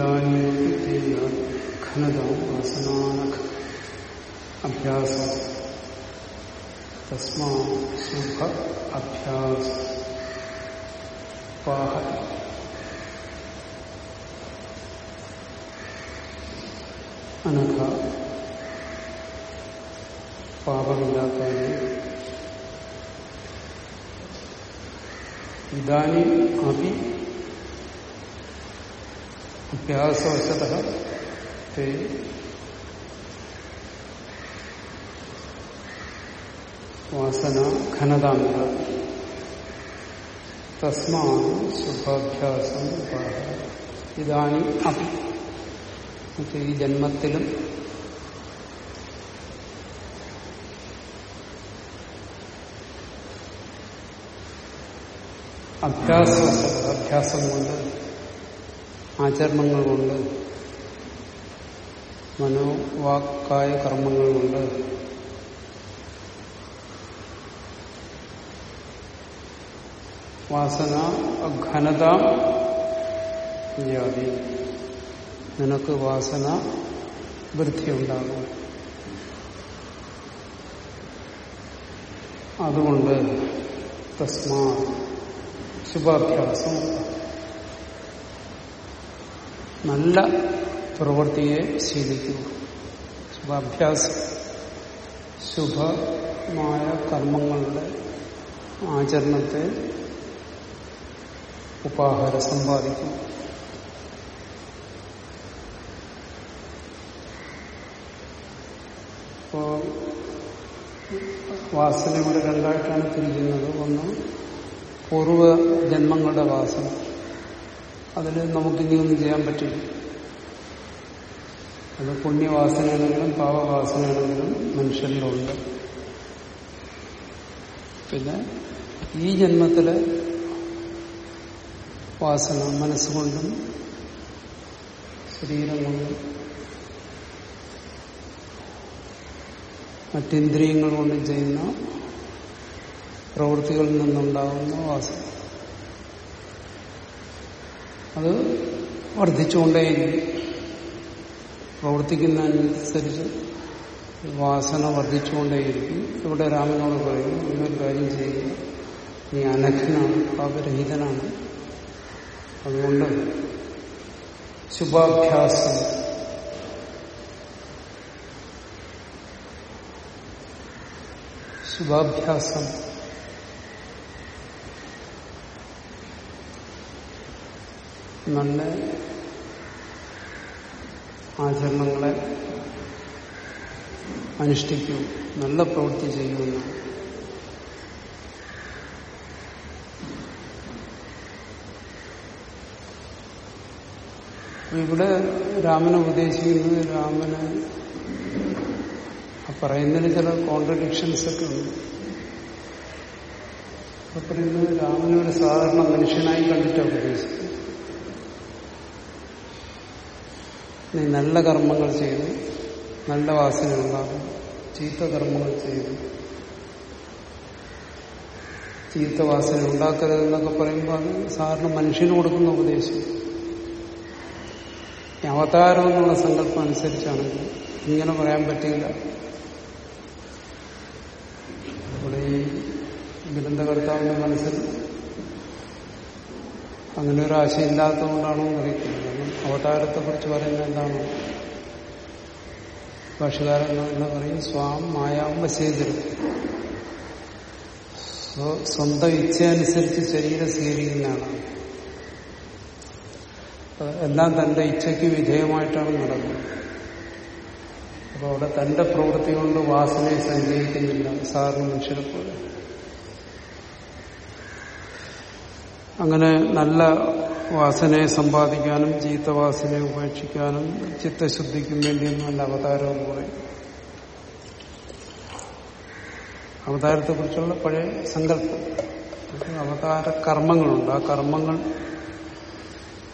ഇതാനീയ ഘനത വാസനാനഖ അഭ്യാസ തസ്മാ സുഖ അഭ്യാസ പാഹ അനഘ പാപമില്ലാത്തവന് ഇതാനി അഭി അഭ്യാസവശത തേ വാസന ഘനതാമില്ല തസ്മാ സുഖാഭ്യാസം ഇതാനി അഭി ഈ ജന്മത്തിലും അഭ്യാസ അഭ്യാസം കൊണ്ട് ആചരണങ്ങൾ കൊണ്ട് മനോവാക്കായ കർമ്മങ്ങൾ കൊണ്ട് വാസന ഘനത ജാതി നിനക്ക് വാസന വൃദ്ധിയുണ്ടാകും അതുകൊണ്ട് തസ്മാ ശുഭാഭ്യാസം. നല്ല പ്രവൃത്തിയെ ശീലിക്കുക ശുഭാഭ്യാസം ശുഭമായ കർമ്മങ്ങളുടെ ആചരണത്തെ ഉപാഹാരം സമ്പാദിക്കും. ഇപ്പോ വാസന ഇവിടെ രണ്ടായിട്ടാണ് തിരിക്കുന്നത്. ഒന്ന് പൂർവ ജന്മങ്ങളുടെ വാസന. അതിൽ നമുക്കിനി ഒന്നും ചെയ്യാൻ പറ്റില്ല. അത് പുണ്യവാസനയാണെങ്കിലും പാപവാസനയാണെങ്കിലും മനുഷ്യരിലുണ്ട് പിന്നെ ഈ ജന്മത്തിലെ വാസന മനസ്സുകൊണ്ടും ശരീരം കൊണ്ടും മറ്റിന്ദ്രിയങ്ങൾ കൊണ്ടും ചെയ്യുന്ന പ്രവൃത്തികളിൽ നിന്നുണ്ടാകുന്ന വാസന. അത് വർദ്ധിച്ചുകൊണ്ടേയിരിക്കും പ്രവർത്തിക്കുന്നതനുസരിച്ച് വാസന വർദ്ധിച്ചുകൊണ്ടേയിരിക്കും. ഇവിടെ രാമനോട് പറയും ഇന്നൊരു കാര്യം ചെയ്യുക നീ അനഘനാണ് പാപരഹിതനാണ്. അതുകൊണ്ട് ശുഭാഭ്യാസം. ശുഭാഭ്യാസം. നല്ല ആചരണങ്ങളെ അനുഷ്ഠിക്കൂ നല്ല പ്രവൃത്തി ചെയ്യുമെന്ന് ഇവിടെ രാമനെ ഉപദേശിക്കുന്നത് രാമന് പറയുന്നതിന് ചില കോൺട്രഡിക്ഷൻസ് ഒക്കെ ഉണ്ട്. പറയുന്നത് രാമനെ ഒരു സാധാരണ മനുഷ്യനായി കണ്ടിട്ടാണ് ഉപദേശിക്കുന്നത്. നീ നല്ല കർമ്മങ്ങൾ ചെയ്ത് നല്ല വാസന ഉണ്ടാകും. ചീത്ത കർമ്മങ്ങൾ ചെയ്ത്. ചീത്ത വാസന ഉണ്ടാക്കരുതെന്നൊക്കെ പറയുമ്പോൾ അത് സാധാരണ മനുഷ്യന് കൊടുക്കുന്ന ഉപദേശം. അവതാരം എന്നുള്ള സങ്കല്പം അനുസരിച്ചാണെങ്കിൽ ഇങ്ങനെ പറയാൻ പറ്റില്ല ഇവിടെ ഈ ഗ്രന്ഥകർത്താവിന്റെ മനസ്സിൽ അങ്ങനെ ഒരു ആശയം കാരണം അവതാരത്തെ കുറിച്ച് പറയുന്നത് എന്താണ്? ഭാഷകാരൻ എന്ന് പറയും സ്വാം മായാം ചെയ്തിരും സ്വന്തം ഇച്ഛയനുസരിച്ച് ശരീരം സ്വീകരിക്കുന്നതാണ്. എല്ലാം തന്റെ ഇച്ഛയ്ക്ക് വിധേയമായിട്ടാണ് നടക്കുന്നത് അപ്പൊ അവിടെ തന്റെ പ്രവൃത്തി കൊണ്ട് വാസനയെ സഞ്ചരിക്കുന്നില്ല സാധാരണ മനുഷ്യരെ പോലെ. അങ്ങനെ നല്ല വാസനയെ സമ്പാദിക്കാനും ചീത്ത വാസനയെ ഉപേക്ഷിക്കാനും ചിത്തശുദ്ധിക്കും വേണ്ടിയൊന്നുമല്ല അവതാരം എന്ന് പറയും അവതാരത്തെ കുറിച്ചുള്ള പഴയ സങ്കല്പം. അവതാര കർമ്മങ്ങളുണ്ട്. ആ കർമ്മങ്ങൾ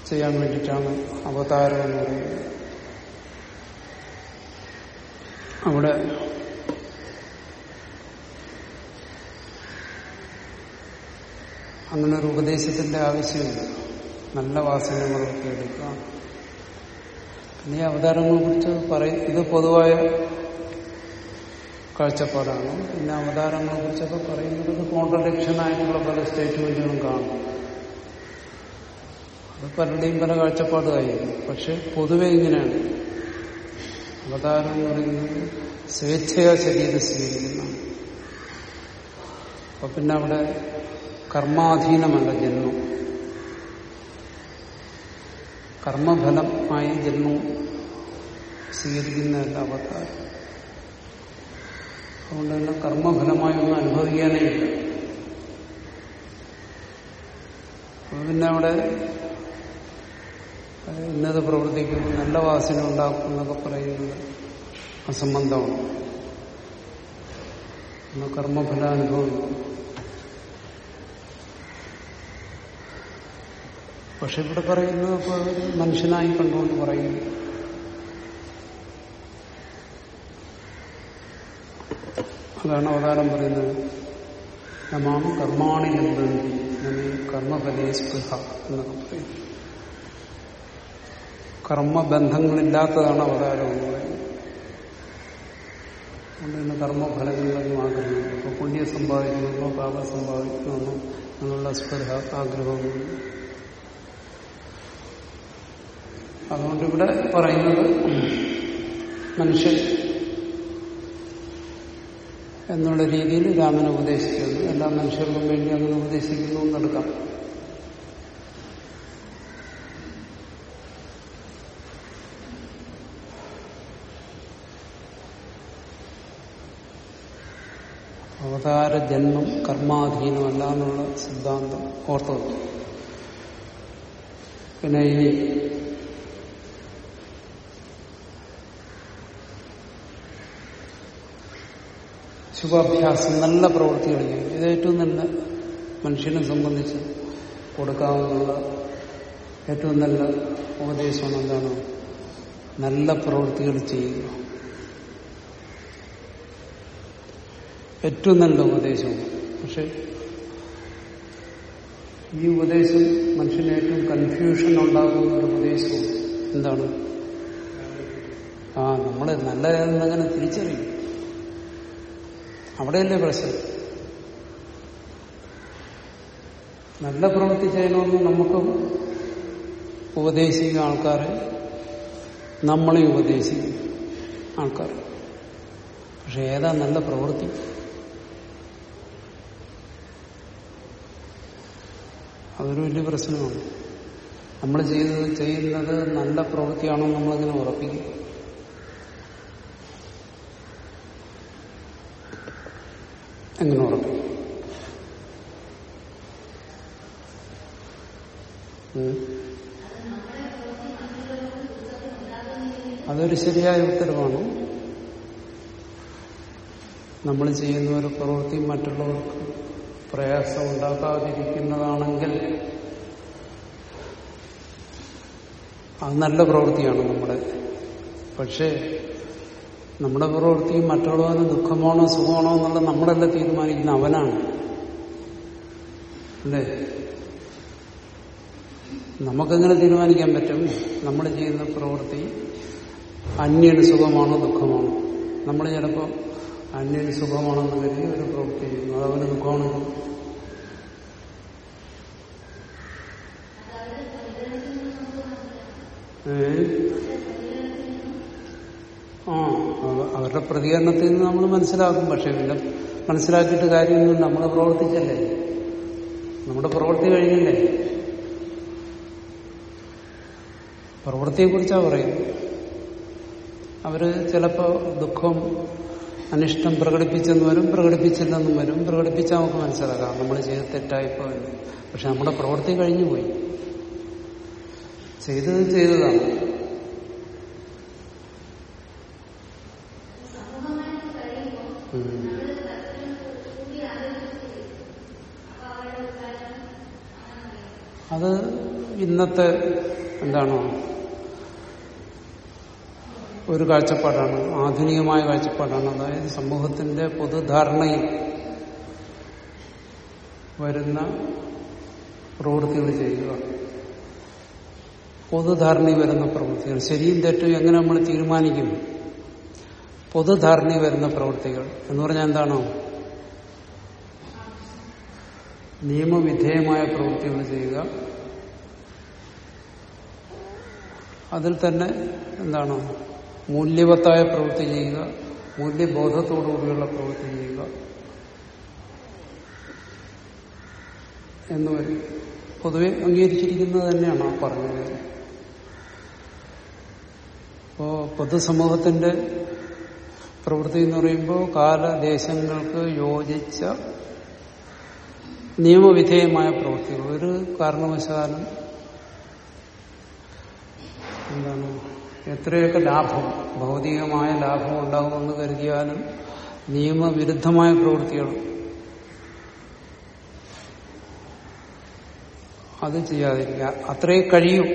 ചെയ്യാൻ വേണ്ടിയിട്ടാണ് അവതാരം എന്ന് പറയുന്നത്. അവിടെ അങ്ങനെ ഒരു ഉപദേശത്തിന്റെ ആവശ്യമില്ല. നല്ല വാസനകളൊക്കെ എടുക്കുക പിന്നെ അവതാരങ്ങളെ കുറിച്ച് പറയും ഇത് പൊതുവായ കാഴ്ചപ്പാടാണ്. പിന്നെ അവതാരങ്ങളെ കുറിച്ചൊക്കെ പറയുന്നത് കോൺട്രഡിക്ഷൻ ആയിട്ടുള്ള പല സ്റ്റേറ്റ്മെന്റുകളും കാണും. അത് പലരുടെയും പല കാഴ്ചപ്പാടുമായിരുന്നു പക്ഷെ പൊതുവെ ഇങ്ങനെയാണ്. അവതാരം എന്ന് പറയുന്നത് സ്വേച്ഛയാ ശരീരം സ്വീകരിക്കുന്നതാണ് അപ്പൊ പിന്നെ അവിടെ കർമാധീനമല്ല ജന്മം. കർമ്മഫലമായി ജന്മം സ്വീകരിക്കുന്നതല്ല അവതാരം അതുകൊണ്ട് തന്നെ കർമ്മഫലമായി ഒന്നും അനുഭവിക്കാനേ ഇല്ല. പിന്നെ അവിടെ ഇന്നത് പ്രവർത്തിക്കും നല്ല വാസന ഉണ്ടാക്കും എന്നൊക്കെ പറയുന്നത് അസംബന്ധമാണ്. കർമ്മഫലാനുഭവം പക്ഷെ ഇവിടെ പറയുന്നത് ഇപ്പോൾ മനുഷ്യനായി കണ്ടുകൊണ്ട് പറയുന്നു അതാണ് അവതാരം പറയുന്നത്. നമാം കർമാണി നിർബന്ധി നമ്മെ കർമ്മഫലേ സ്പൃഹ എന്നൊക്കെ പറയും. കർമ്മബന്ധങ്ങളില്ലാത്തതാണ് അവതാരം എന്ന് പറയുന്നത്. അതുകൊണ്ട് തന്നെ കർമ്മഫലങ്ങളിലൊന്നും ആഗ്രഹമില്ല അപ്പോൾ പുണ്യം സമ്പാദിക്കണമെന്നോ പാപം സമ്പാദിക്കണമെന്നോ എന്നുള്ള സ്പൃഹ ആഗ്രഹമൊന്നും അതുകൊണ്ട് ഇവിടെ പറയുന്നത് മനുഷ്യൻ എന്നുള്ള രീതിയിൽ രാമനെ ഉപദേശിക്കുന്നു. എല്ലാ മനുഷ്യർക്കും വേണ്ടി അങ്ങനെ ഉപദേശിക്കുന്നു എന്നെടുക്കാം അവതാര ജന്മം കർമാധീനമല്ല എന്നുള്ള സിദ്ധാന്തം ഓർത്തു പിന്നെ ഇനി ശുഭാഭ്യാസം നല്ല പ്രവൃത്തികൾ ചെയ്യും ഇത് ഏറ്റവും നല്ല മനുഷ്യനെ സംബന്ധിച്ച് കൊടുക്കാവുന്ന ഏറ്റവും നല്ല ഉപദേശമാണ് എന്താണ്? നല്ല പ്രവൃത്തികൾ ചെയ്യുക. ഏറ്റവും നല്ല ഉപദേശമാണ് പക്ഷെ ഈ ഉപദേശം മനുഷ്യന് ഏറ്റവും കൺഫ്യൂഷൻ ഉണ്ടാക്കുന്ന ഒരു ഉപദേശവും എന്താണ്? ആ നമ്മൾ നല്ലതെന്നങ്ങനെ തിരിച്ചറിയും. അവിടെയല്ലേ പ്രശ്നം? നല്ല പ്രവൃത്തി ചെയ്യണമെന്ന് നമുക്ക് ഉപദേശിക്കുന്ന ആൾക്കാരെ നമ്മളെ ഉപദേശിക്കും ആൾക്കാർ. പക്ഷെ ഏതാ നല്ല പ്രവൃത്തി? അതൊരു വലിയ പ്രശ്നമാണ്. നമ്മൾ ചെയ്ത് ചെയ്യുന്നത് നല്ല പ്രവൃത്തിയാണോ നമ്മളിങ്ങനെ ഉറപ്പിക്കും. എങ്ങനെ ഉറപ്പിക്കും അതൊരു ശരിയായ ഉത്തരവാണ്. നമ്മൾ ചെയ്യുന്ന ഒരു പ്രവൃത്തി മറ്റുള്ളവർക്ക് പ്രയാസം ഉണ്ടാക്കാതിരിക്കുന്നതാണെങ്കിൽ അത് നല്ല പ്രവൃത്തിയാണ് നമ്മുടെ. പക്ഷേ നമ്മുടെ പ്രവൃത്തി മറ്റുള്ളവന് ദുഃഖമാണോ സുഖമാണോ എന്നുള്ള നമ്മളല്ല തീരുമാനിക്കുന്ന അവനാണ്. അല്ലേ? നമുക്കെങ്ങനെ തീരുമാനിക്കാൻ പറ്റും? നമ്മൾ ചെയ്യുന്ന പ്രവൃത്തി അന്യന് സുഖമാണോ ദുഃഖമാണോ? നമ്മൾ ചിലപ്പോൾ അന്യന് സുഖമാണെന്ന് കരുതി ഒരു പ്രവൃത്തി ചെയ്യുന്നു. അതവന് ദുഃഖമാണോ. ഏ? അവരുടെ പ്രതികരണത്തിൽ നിന്ന് നമ്മൾ മനസ്സിലാക്കും. പക്ഷെ പിന്നെ മനസ്സിലാക്കിയിട്ട് കാര്യമൊന്നും നമ്മൾ പ്രവർത്തിച്ചല്ലേ? നമ്മുടെ പ്രവൃത്തി കഴിഞ്ഞില്ലേ? പ്രവൃത്തിയെക്കുറിച്ചാണ് പറയുന്നത്. അവർ ചിലപ്പോ ദുഃഖം അനിഷ്ടം പ്രകടിപ്പിച്ചെന്ന് വരും പ്രകടിപ്പിച്ചില്ലെന്നും വരും. പ്രകടിപ്പിച്ചാൽ നമുക്ക് മനസ്സിലാക്കാം. നമ്മൾ ചെയ്ത് തെറ്റായിപ്പോയെന്ന് പക്ഷെ നമ്മുടെ പ്രവൃത്തി കഴിഞ്ഞുപോയി. ചെയ്തത് ചെയ്തതാണ്. അത് ഇന്നത്തെ എന്താണോ? ഒരു കാഴ്ചപ്പാടാണ്. ആധുനികമായ കാഴ്ചപ്പാടാണ്. അതായത് സമൂഹത്തിന്റെ പൊതുധാരണയിൽ വരുന്ന പ്രവൃത്തികൾ ചെയ്യുക. പൊതുധാരണയിൽ വരുന്ന പ്രവൃത്തികൾ. ശരിയും തെറ്റും എങ്ങനെ നമ്മൾ തീരുമാനിക്കും? പൊതുധാരണയിൽ വരുന്ന പ്രവൃത്തികൾ. എന്ന് പറഞ്ഞാൽ എന്താണോ? നിയമവിധേയമായ പ്രവൃത്തികൾ ചെയ്യുക. അതിൽ തന്നെ എന്താണ്? മൂല്യവത്തായ പ്രവൃത്തി ചെയ്യുക. മൂല്യബോധത്തോടുകൂടിയുള്ള പ്രവൃത്തി ചെയ്യുക. എന്ന് പൊതുവെ അംഗീകരിച്ചിരിക്കുന്നത് തന്നെയാണ് ആ പറഞ്ഞത്. അപ്പോ പൊതുസമൂഹത്തിന്റെ പ്രവൃത്തി എന്ന് പറയുമ്പോൾ കാലദേശങ്ങൾക്ക് യോജിച്ച നിയമവിധേയമായ പ്രവൃത്തികൾ ഒരു കാരണവശാലും എന്താണ് എത്രയൊക്കെ ലാഭം ഭൗതികമായ ലാഭം ഉണ്ടാകുമെന്ന് കരുതിയാലും നിയമവിരുദ്ധമായ പ്രവൃത്തികൾ അത് ചെയ്യാതിരിക്കുക. അത്രേ കഴിയും.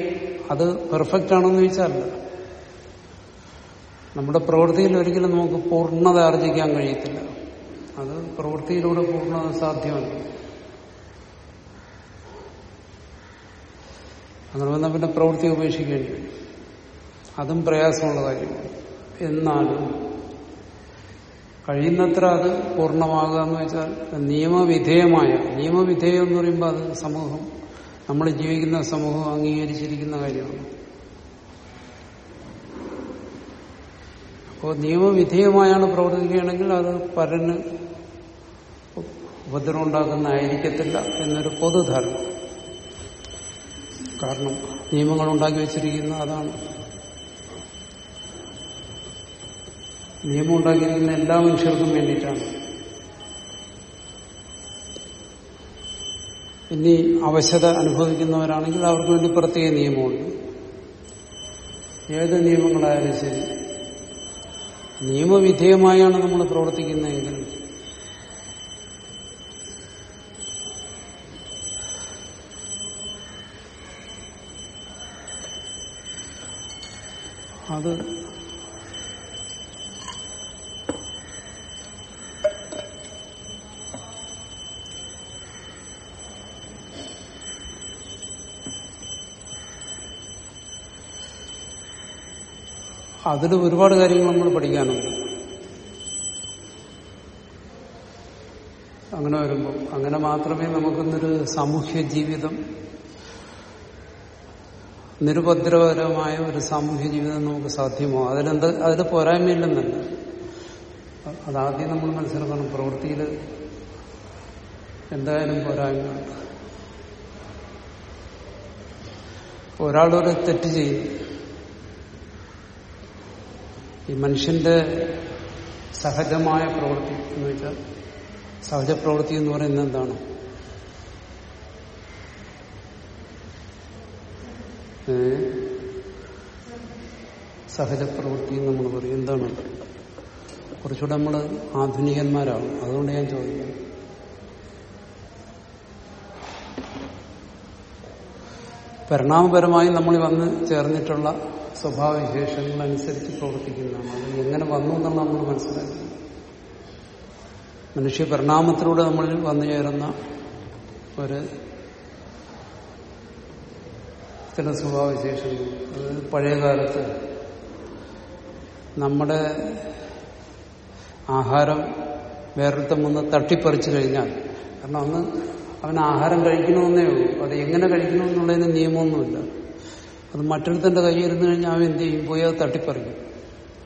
അത് പെർഫെക്റ്റ് ആണെന്ന് ചോദിച്ചാലല്ല നമ്മുടെ പ്രവൃത്തിയിൽ ഒരിക്കലും നമുക്ക് പൂർണത ആർജിക്കാൻ കഴിയത്തില്ല. അത് പ്രവൃത്തിയിലൂടെ പൂർണത സാധ്യമല്ല. അങ്ങനെ വന്നാൽ പിന്നെ പ്രവൃത്തി ഉപേക്ഷിക്കേണ്ടി വരും. അതും പ്രയാസമുള്ള കാര്യമാണ് എന്നാലും കഴിയുന്നത്ര അത് പൂർണമാകുക എന്ന് വെച്ചാൽ നിയമവിധേയമായ നിയമവിധേയം എന്ന് പറയുമ്പോൾ അത് സമൂഹം നമ്മൾ ജീവിക്കുന്ന സമൂഹം അംഗീകരിച്ചിരിക്കുന്ന കാര്യമാണ്. അപ്പോൾ നിയമവിധേയമായാണ് പ്രവർത്തിക്കുകയാണെങ്കിൽ അത് പരന് ഉപദ്രവം ഉണ്ടാക്കുന്നതായിരിക്കത്തില്ല എന്നൊരു പൊതുധാരണ. കാരണം നിയമങ്ങൾ ഉണ്ടാക്കി വെച്ചിരിക്കുന്ന അതാണ്. നിയമം ഉണ്ടാക്കിയിരിക്കുന്ന എല്ലാ മനുഷ്യർക്കും വേണ്ടിയിട്ടാണ്. ഇനി അവശത അനുഭവിക്കുന്നവരാണെങ്കിൽ അവർക്ക് വേണ്ടി പ്രത്യേക നിയമമുണ്ട്. ഏത് നിയമങ്ങളായാലും ശരി. നിയമവിധേയമായാണ് നമ്മൾ പ്രവർത്തിക്കുന്നതെങ്കിൽ അത് അതിൽ ഒരുപാട് കാര്യങ്ങൾ നമ്മൾ പഠിക്കാനുണ്ട്. അങ്ങനെ വരുമ്പോൾ അങ്ങനെ മാത്രമേ നമുക്കിന്നൊരു സാമൂഹ്യ ജീവിതം നിരുപദ്രവകരമായ ഒരു സാമൂഹ്യ ജീവിതം നമുക്ക് സാധ്യമോ? അതിലെന്ത് അതിൽ പോരായ്മയില്ലെന്നല്ല. അതാദ്യം നമ്മൾ മനസ്സിലാക്കണം പ്രവൃത്തിയിൽ എന്തായാലും പോരായ്മയുണ്ട് ഒരാളൊരു തെറ്റ് ചെയ്യും. ഈ മനുഷ്യന്റെ സഹജമായ പ്രവൃത്തി എന്ന് വെച്ചാൽ സഹജപ്രവൃത്തി എന്ന് പറയുന്നത് എന്താണ്? ഏ? സഹജ പ്രവൃത്തി എന്ന് നമ്മൾ പറയും. എന്താണ്? കുറച്ചുകൂടെ നമ്മൾ ആധുനികന്മാരാണ്. അതുകൊണ്ട് ഞാൻ ചോദിക്കുന്നു. പരിണാമപരമായി നമ്മൾ വന്ന് ചേർന്നിട്ടുള്ള സ്വഭാവവിശേഷങ്ങൾ അനുസരിച്ച് പ്രവർത്തിക്കുന്നതാണ്. അത് എങ്ങനെ വന്നു എന്നുള്ള നമ്മൾ മനസ്സിലാക്കി. മനുഷ്യ പരിണാമത്തിലൂടെ നമ്മൾ വന്നു ചേരുന്ന ഒരു ചില സ്വഭാവവിശേഷങ്ങൾ അത് പഴയ കാലത്ത് നമ്മുടെ ആഹാരം വേറൊരുത്തം വന്ന് തട്ടിപ്പറിച്ചു കഴിഞ്ഞാൽ കാരണം അന്ന് അവൻ ആഹാരം കഴിക്കണമെന്നേ ഉള്ളൂ. അത് എങ്ങനെ കഴിക്കണമെന്നുള്ളതിന് നിയമമൊന്നുമില്ല. അത് മറ്റൊരുത്തന്റെ കൈ ഇരുന്ന് കഴിഞ്ഞാൽ അവൻ എന്ത് ചെയ്യും? പോയി അത് തട്ടിപ്പറിക്കും.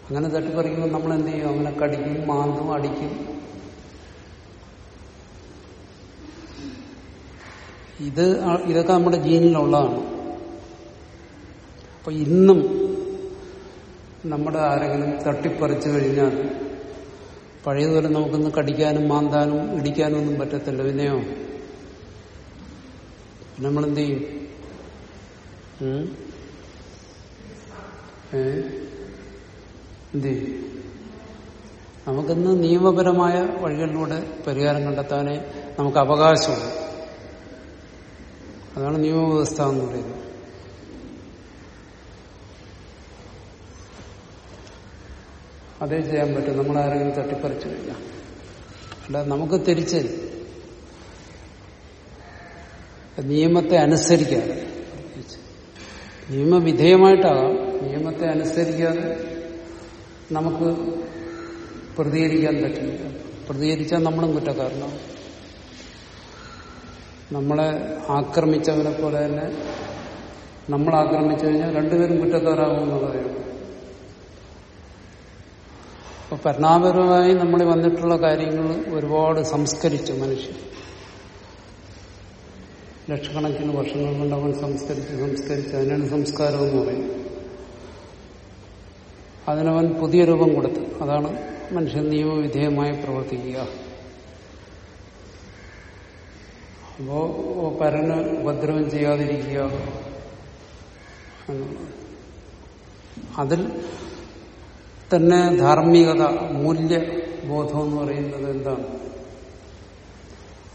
അങ്ങനെ തട്ടിപ്പറിക്കുമ്പോൾ നമ്മൾ എന്ത് ചെയ്യും? അങ്ങനെ കടിക്കും മാന്തും അടിക്കും. ഇത് ഇതൊക്കെ നമ്മുടെ ജീനിലുള്ളതാണ്. അപ്പൊ ഇന്നും നമ്മുടെ ആരെങ്കിലും തട്ടിപ്പറിച്ചു കഴിഞ്ഞാൽ പഴയതുപോലെ നമുക്കൊന്ന് കടിക്കാനും മാന്താനും ഇടിക്കാനും ഒന്നും പറ്റത്തില്ല പിന്നെയോ പിന്നെ നമ്മളെന്ത് ചെയ്യും? എന്ത് ചെയ്യും? നമുക്കിന്ന് നിയമപരമായ വഴികളിലൂടെ പരിഹാരം കണ്ടെത്താനേ നമുക്ക് അവകാശമുണ്ട് അതാണ് നിയമവ്യവസ്ഥ എന്ന് പറയുന്നത്. അതേ ചെയ്യാൻ പറ്റും. നമ്മൾ ആരെങ്കിലും തട്ടിപ്പറിച്ചു കഴിഞ്ഞാൽ അല്ല നമുക്ക് തിരിച്ച് നിയമത്തെ അനുസരിക്കാതെ നിയമവിധേയമായിട്ടാകാം. നിയമത്തെ അനുസരിക്കാതെ നമുക്ക് പ്രതികരിക്കാൻ പറ്റില്ല. പ്രതികരിച്ചാൽ നമ്മളും കുറ്റക്കാരനാണ് നമ്മളെ ആക്രമിച്ചവനെ പോലെ തന്നെ നമ്മൾ ആക്രമിച്ചു കഴിഞ്ഞാൽ രണ്ടുപേരും കുറ്റക്കാരാകും ഉള്ളൂ അപ്പൊ പരിണാമപരമായി നമ്മൾ വന്നിട്ടുള്ള കാര്യങ്ങൾ ഒരുപാട് സംസ്കരിച്ചു മനുഷ്യൻ ലക്ഷക്കണക്കിന് വർഷങ്ങൾ കൊണ്ട് അവൻ സംസ്കരിച്ച് സംസ്കരിച്ച് അതിനാണ് സംസ്കാരം എന്ന് പറയുന്നത്. അതിനവൻ പുതിയ രൂപം കൊടുത്തു അതാണ് മനുഷ്യൻ നിയമവിധേയമായി പ്രവർത്തിക്കുക. അപ്പോ പരന് ഉപദ്രവം ചെയ്യാതിരിക്കുക. അതിൽ തന്നെ ധാർമ്മികത മൂല്യബോധം എന്ന് പറയുന്നത് എന്താണ്?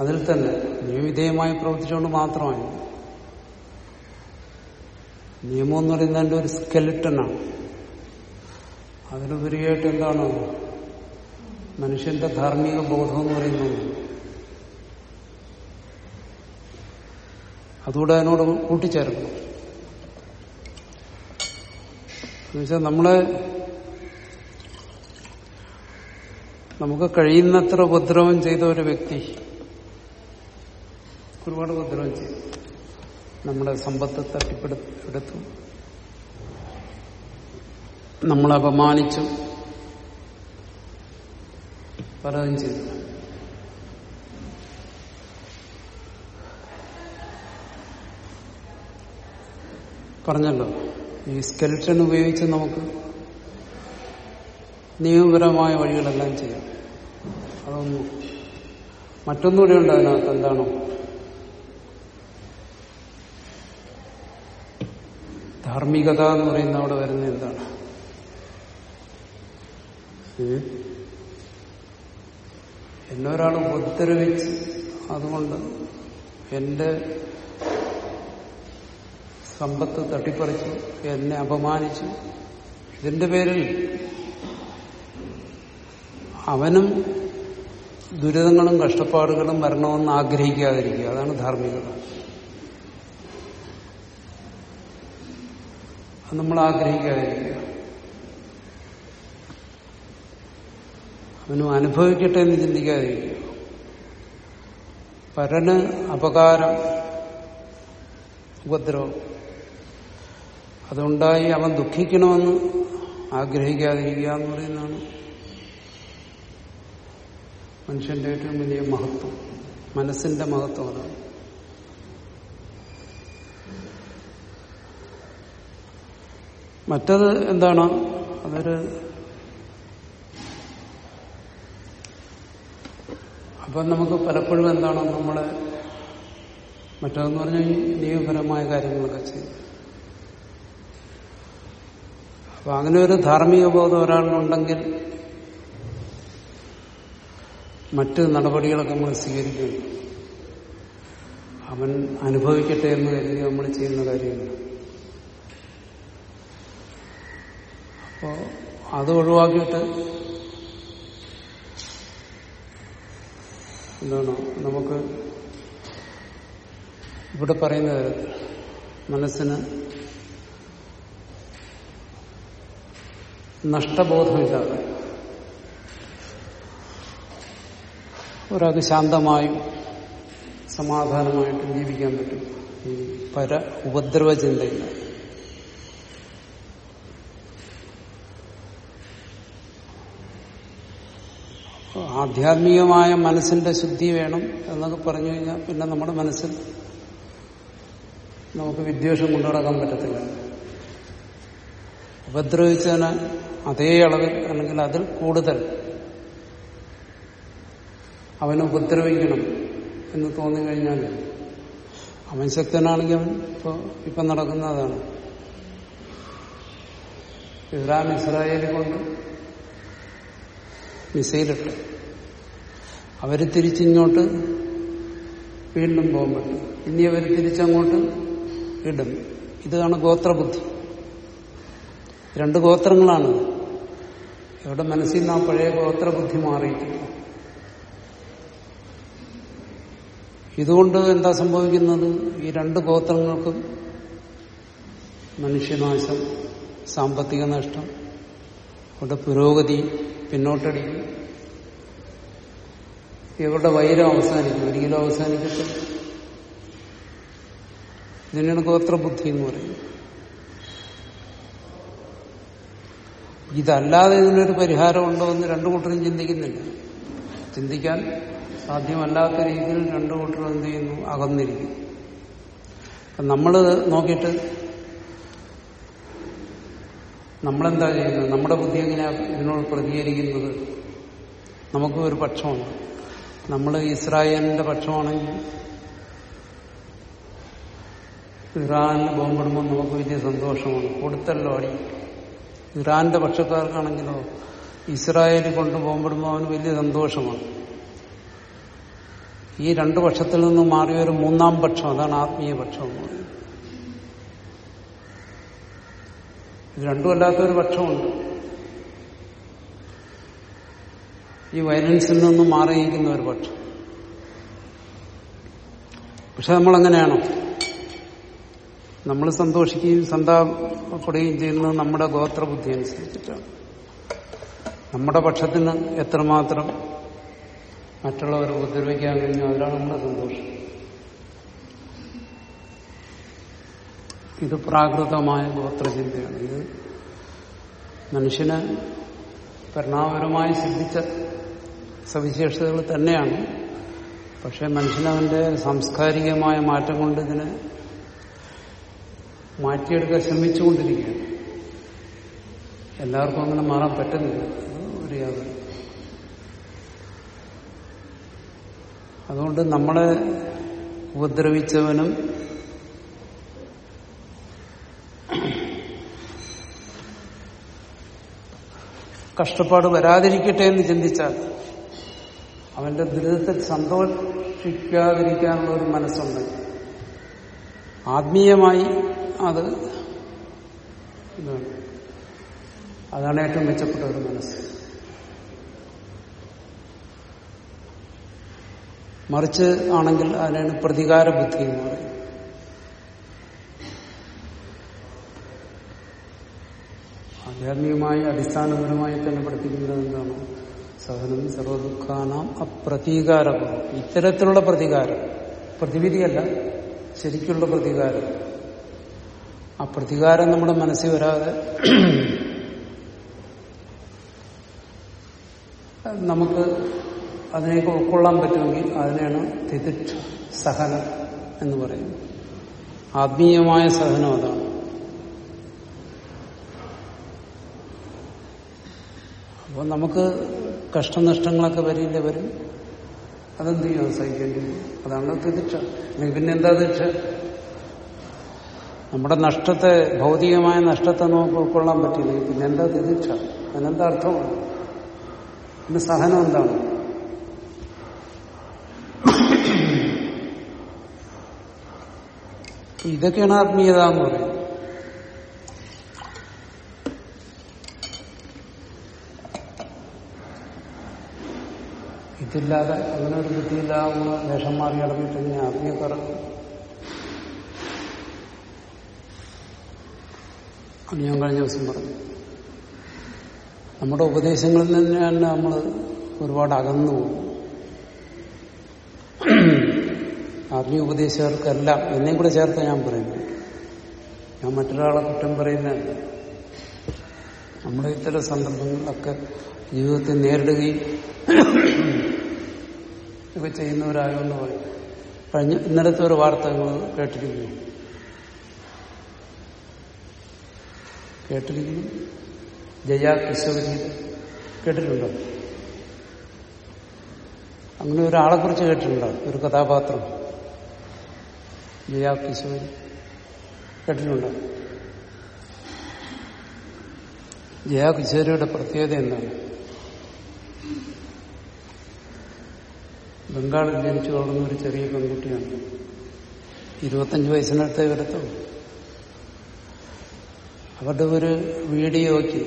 അതിൽ തന്നെ നിയമവിധേയമായി പ്രവർത്തിച്ചുകൊണ്ട് മാത്രമായി. നിയമം എന്ന് പറയുന്നത് ഒരു സ്കെലിട്ടനാണ് അതിനുപരിയായിട്ട് എന്താണ്? മനുഷ്യന്റെ ധാർമ്മിക ബോധം എന്ന് പറയുന്നത്. അതുകൂടെ അതിനോട് കൂട്ടിച്ചേർക്കണം എന്നുവെച്ചാൽ നമ്മളെ നമുക്ക് കഴിയുന്നത്ര ഉപദ്രവം ചെയ്ത ഒരു വ്യക്തി ഒരുപാട് ഉപദ്രവം ചെയ്തു. നമ്മുടെ സമ്പത്ത് തട്ടിപ്പെടുത്തു നമ്മളെ അപമാനിച്ചു. പലതും ചെയ്തു. പറഞ്ഞല്ലോ ഈ സ്കെൽറ്റൺ ഉപയോഗിച്ച് നമുക്ക് നിയമപരമായ വഴികളെല്ലാം ചെയ്യാം. അതൊന്നും മറ്റൊന്നുകൂടെ ഉണ്ട് അതിനകത്ത് എന്താണോ? ധാർമ്മികത എന്ന് പറയുന്ന അവിടെ വരുന്നത് എന്താണ്? എന്നൊരാൾ എന്നെ ഉപദ്രവിച്ച് അതുകൊണ്ട് എന്റെ സമ്പത്ത് തട്ടിപ്പറിച്ചു എന്നെ അപമാനിച്ചു. ഇതിന്റെ പേരിൽ അവനും ദുരിതങ്ങളും കഷ്ടപ്പാടുകളും വരണമെന്ന് ആഗ്രഹിക്കാതിരിക്കുക. അതാണ് ധാർമ്മികത. നമ്മൾ ആഗ്രഹിക്കാതിരിക്കുക. അവനും അനുഭവിക്കട്ടെ എന്ന് ചിന്തിക്കാതിരിക്കുക. പരന് അപകാരം ഉപദ്രവം. അതുണ്ടായി അവൻ ദുഃഖിക്കണമെന്ന് ആഗ്രഹിക്കാതിരിക്കുക എന്ന് പറയുന്നതാണ് മനുഷ്യന്റെ ഏറ്റവും വലിയ മഹത്വം മനസ്സിന്റെ മഹത്വം അതാണ്. മറ്റത് എന്താണ്? അതൊരു അപ്പം നമുക്ക് പലപ്പോഴും എന്താണ് നമ്മളെ മറ്റതെന്ന് പറഞ്ഞാൽ നിയമപരമായ കാര്യങ്ങളൊക്കെ ചെയ്യും. അപ്പൊ അങ്ങനെ ഒരു ധാർമ്മിക ബോധം ഒരാളിനുണ്ടെങ്കിൽ മറ്റ് നടപടികളൊക്കെ നമ്മൾ സ്വീകരിക്കും. അവൻ അനുഭവിക്കട്ടെ എന്ന് കരുതി നമ്മൾ ചെയ്യുന്ന കാര്യമില്ല അപ്പോ അത് ഒഴിവാക്കിയിട്ട് എന്താണ് നമുക്ക് ഇവിടെ പറയുന്ന തരത്തിൽ മനസ്സിന് നഷ്ടബോധമില്ലാതെ ഒരാൾക്ക് ശാന്തമായും സമാധാനമായിട്ടും ജീവിക്കാൻ പറ്റും. ഈ പര ഉപദ്രവ ചിന്തയില്ല ആധ്യാത്മികമായ മനസ്സിന്റെ ശുദ്ധി വേണം എന്നൊക്കെ പറഞ്ഞു കഴിഞ്ഞാൽ പിന്നെ നമ്മുടെ മനസ്സിൽ നമുക്ക് വിദ്വേഷം കൊണ്ടുനടക്കാൻ പറ്റത്തില്ല. ഉപദ്രവിച്ചതിന് അതേ അളവിൽ അല്ലെങ്കിൽ അതിൽ കൂടുതൽ അവനെ ഉപദ്രവിക്കണം എന്ന് തോന്നിക്കഴിഞ്ഞാൽ അവൻ ശക്തനാണെങ്കിൽ അവൻ ഇപ്പൊ ഇപ്പൊ നടക്കുന്നതാണ് ഇറാൻ ഇസ്രായേൽ കൊണ്ട് മിസൈലിട്ട് അവർ തിരിച്ചിങ്ങോട്ട് വീണ്ടും പോകാൻ പറ്റും. ഇനി അവർ തിരിച്ചങ്ങോട്ട് ഇടും. ഇതാണ് ഗോത്രബുദ്ധി. രണ്ട് ഗോത്രങ്ങളാണ്. ഇവിടെ മനസ്സിൽ നിന്ന് ആ പഴയ ഗോത്രബുദ്ധി മാറിയിട്ടില്ല. ഇതുകൊണ്ട് എന്താ സംഭവിക്കുന്നത്? ഈ രണ്ട് ഗോത്രങ്ങൾക്കും മനുഷ്യനാശം സാമ്പത്തിക നഷ്ടം അവരുടെ പുരോഗതി പിന്നോട്ടടിക്കും. ഇവരുടെ വൈരം അവസാനിക്കും. ഒരിക്കലും അവസാനിക്കത്തില്ല ഇതിനാണ് ഗോത്രബുദ്ധി എന്ന് പറയുന്നത്. ഇതല്ലാതെ ഇതിനൊരു പരിഹാരമുണ്ടോ എന്ന് രണ്ടു കൂട്ടരും ചിന്തിക്കുന്നില്ല. ചിന്തിക്കാൻ സാധ്യമല്ലാത്ത രീതിയിൽ രണ്ടു കൂട്ടരും എന്ത് ചെയ്യുന്നു? അകന്നിരിക്കും. നമ്മൾ നോക്കിയിട്ട് നമ്മളെന്താ ചെയ്യുന്നത്? നമ്മുടെ ബുദ്ധി എങ്ങനെയാ ഇതിനോട് പ്രതികരിക്കുന്നത്? നമുക്ക് ഒരു പക്ഷമാണ്. നമ്മൾ ഇസ്രായേലിന്റെ പക്ഷമാണെങ്കിൽ ഇറാനിൽ ബോംബിടുമ്പോൾ നമുക്ക് വലിയ സന്തോഷമാണ്. കൊടുത്തല്ലോ അടി. ഇറാന്റെ പക്ഷക്കാർക്കാണെങ്കിലോ ഇസ്രായേലിൽ കൊണ്ട് ബോംബിടുമ്പോൾ അവന് വലിയ സന്തോഷമാണ്. ഈ രണ്ടു പക്ഷത്തിൽ നിന്നും മാറിയ ഒരു മൂന്നാം പക്ഷം അതാണ് ആത്മീയ പക്ഷം എന്ന് പറയുന്നത്. ഇത് രണ്ടും അല്ലാത്ത ഒരു പക്ഷമുണ്ട്. ഈ വയലൻസിൽ നിന്നും മാറിയിരിക്കുന്ന ഒരു പക്ഷം. പക്ഷെ നമ്മളെങ്ങനെയാണോ? നമ്മൾ സന്തോഷിക്കുകയും സന്താപപ്പെടുകയും ചെയ്യുന്നത് നമ്മുടെ ഗോത്രബുദ്ധി അനുസരിച്ചിട്ടാണ്. നമ്മുടെ പക്ഷത്തിന് എത്രമാത്രം മറ്റുള്ളവരെ ഉപദ്രവിക്കാൻ കഴിഞ്ഞു അതിലാണ് നമ്മുടെ സന്തോഷം. ഇത് പ്രാകൃതമായ ഗോത്രചിന്തയാണ് ഇത് മനുഷ്യന് പരിണാമപരമായി സിദ്ധിച്ച സവിശേഷതകൾ തന്നെയാണ്. പക്ഷെ മനുഷ്യനവന്റെ സാംസ്കാരികമായ മാറ്റം കൊണ്ട് ഇതിനെ മാറ്റിയെടുക്കാൻ ശ്രമിച്ചുകൊണ്ടിരിക്കുകയാണ്. എല്ലാവർക്കും അങ്ങനെ മാറാൻ പറ്റുന്നില്ല. ഒരു യാതൊരു അതുകൊണ്ട് നമ്മളെ ഉപദ്രവിച്ചവനും കഷ്ടപ്പാട് വരാതിരിക്കട്ടെ എന്ന് ചിന്തിച്ചാൽ അവന്റെ ദുരിതത്തിൽ സന്തോഷിക്കാതിരിക്കാനുള്ള ഒരു മനസ്സുണ്ട്. ആത്മീയമായി അത് അതാണ് ഏറ്റവും മെച്ചപ്പെട്ട ഒരു മനസ്സ്. മറിച്ച് ആണെങ്കിൽ അതിനാണ് പ്രതികാര ബുദ്ധി എന്ന് പറയുന്നത്. ആധ്യാത്മികമായി അടിസ്ഥാനപരമായി തന്നെ പഠിപ്പിക്കുന്നത് എന്താണ്? സഹനം സർവദുഃഖാനാം അപ്രതീകാരം ഇത്തരത്തിലുള്ള പ്രതികാരം പ്രതിവിധിയല്ല ശരിക്കുള്ള പ്രതികാരം. ആ പ്രതികാരം നമ്മുടെ മനസ്സിൽ വരാതെ നമുക്ക് അതിനെയൊക്കെ ഉൾക്കൊള്ളാൻ പറ്റുമെങ്കിൽ അതിനെയാണ് തിതിക്ഷ സഹനം എന്ന് പറയുന്നത്. ആത്മീയമായ സഹനം അതാണ്. അപ്പോൾ നമുക്ക് കഷ്ടനഷ്ടങ്ങളൊക്കെ വരില്ലേ വരും. അതെന്ത് ചെയ്യും? സഹിക്കേണ്ടി അതാണ് തിതിക്ഷ അല്ലെങ്കിൽ പിന്നെ എന്താ ദീക്ഷ നമ്മുടെ നഷ്ടത്തെ ഭൗതികമായ നഷ്ടത്തെ നമുക്ക് ഉൾക്കൊള്ളാൻ പറ്റിയില്ലെങ്കിൽ പിന്നെ എന്താ തിതിക്ഷ അതിനെന്താ അർത്ഥമാണ് പിന്നെ സഹനം എന്താണ്? ഇതൊക്കെയാണ് ആത്മീയത എന്ന് പറയുന്നത്. ഇതില്ലാതെ അങ്ങനെ ഒരു ബുദ്ധിയില്ലാതെ വേഷം മാറി അടങ്ങിയിട്ട് ഇങ്ങനെ ആത്മീയ പറഞ്ഞു അത് ഞാൻ കഴിഞ്ഞ ദിവസം പറഞ്ഞു. നമ്മുടെ ഉപദേശങ്ങളിൽ നിന്ന് തന്നെ നമ്മൾ ഒരുപാട് അകന്നു പോകും. ആത്മീയ ഉപദേശകർക്കെല്ലാം എന്നെയും കൂടെ ചേർത്ത് ഞാൻ പറയുന്നു ഞാൻ മറ്റൊരാളെ കുറ്റം പറയുന്നതല്ല നമ്മുടെ ഇത്തരം സന്ദർഭങ്ങളിലൊക്കെ ജീവിതത്തെ നേരിടുകയും ഒക്കെ ചെയ്യുന്നവരായോന്ന് പറയും കഴിഞ്ഞ ഇന്നലത്തെ ഒരു വാർത്ത നിങ്ങൾ കേട്ടിരിക്കുന്നു. കേട്ടിരിക്കുന്നു? ജയ കിശോരി കേട്ടിട്ടുണ്ടോ? അങ്ങനെ ഒരാളെ കുറിച്ച് കേട്ടിട്ടുണ്ടോ? ഒരു കഥാപാത്രം? ജയ കിശോരി കേട്ടിട്ടുണ്ടോ ജയാ കിശോരിയുടെ പ്രത്യേകത എന്താണ്? ബംഗാളിൽ ജനിച്ചു വളർന്ന ഒരു ചെറിയ പെൺകുട്ടിയാണ്. ഇരുപത്തഞ്ച് വയസ്സിനടുത്തേ എടുത്തു അവരുടെ ഒരു വീഡിയോയ്ക്ക്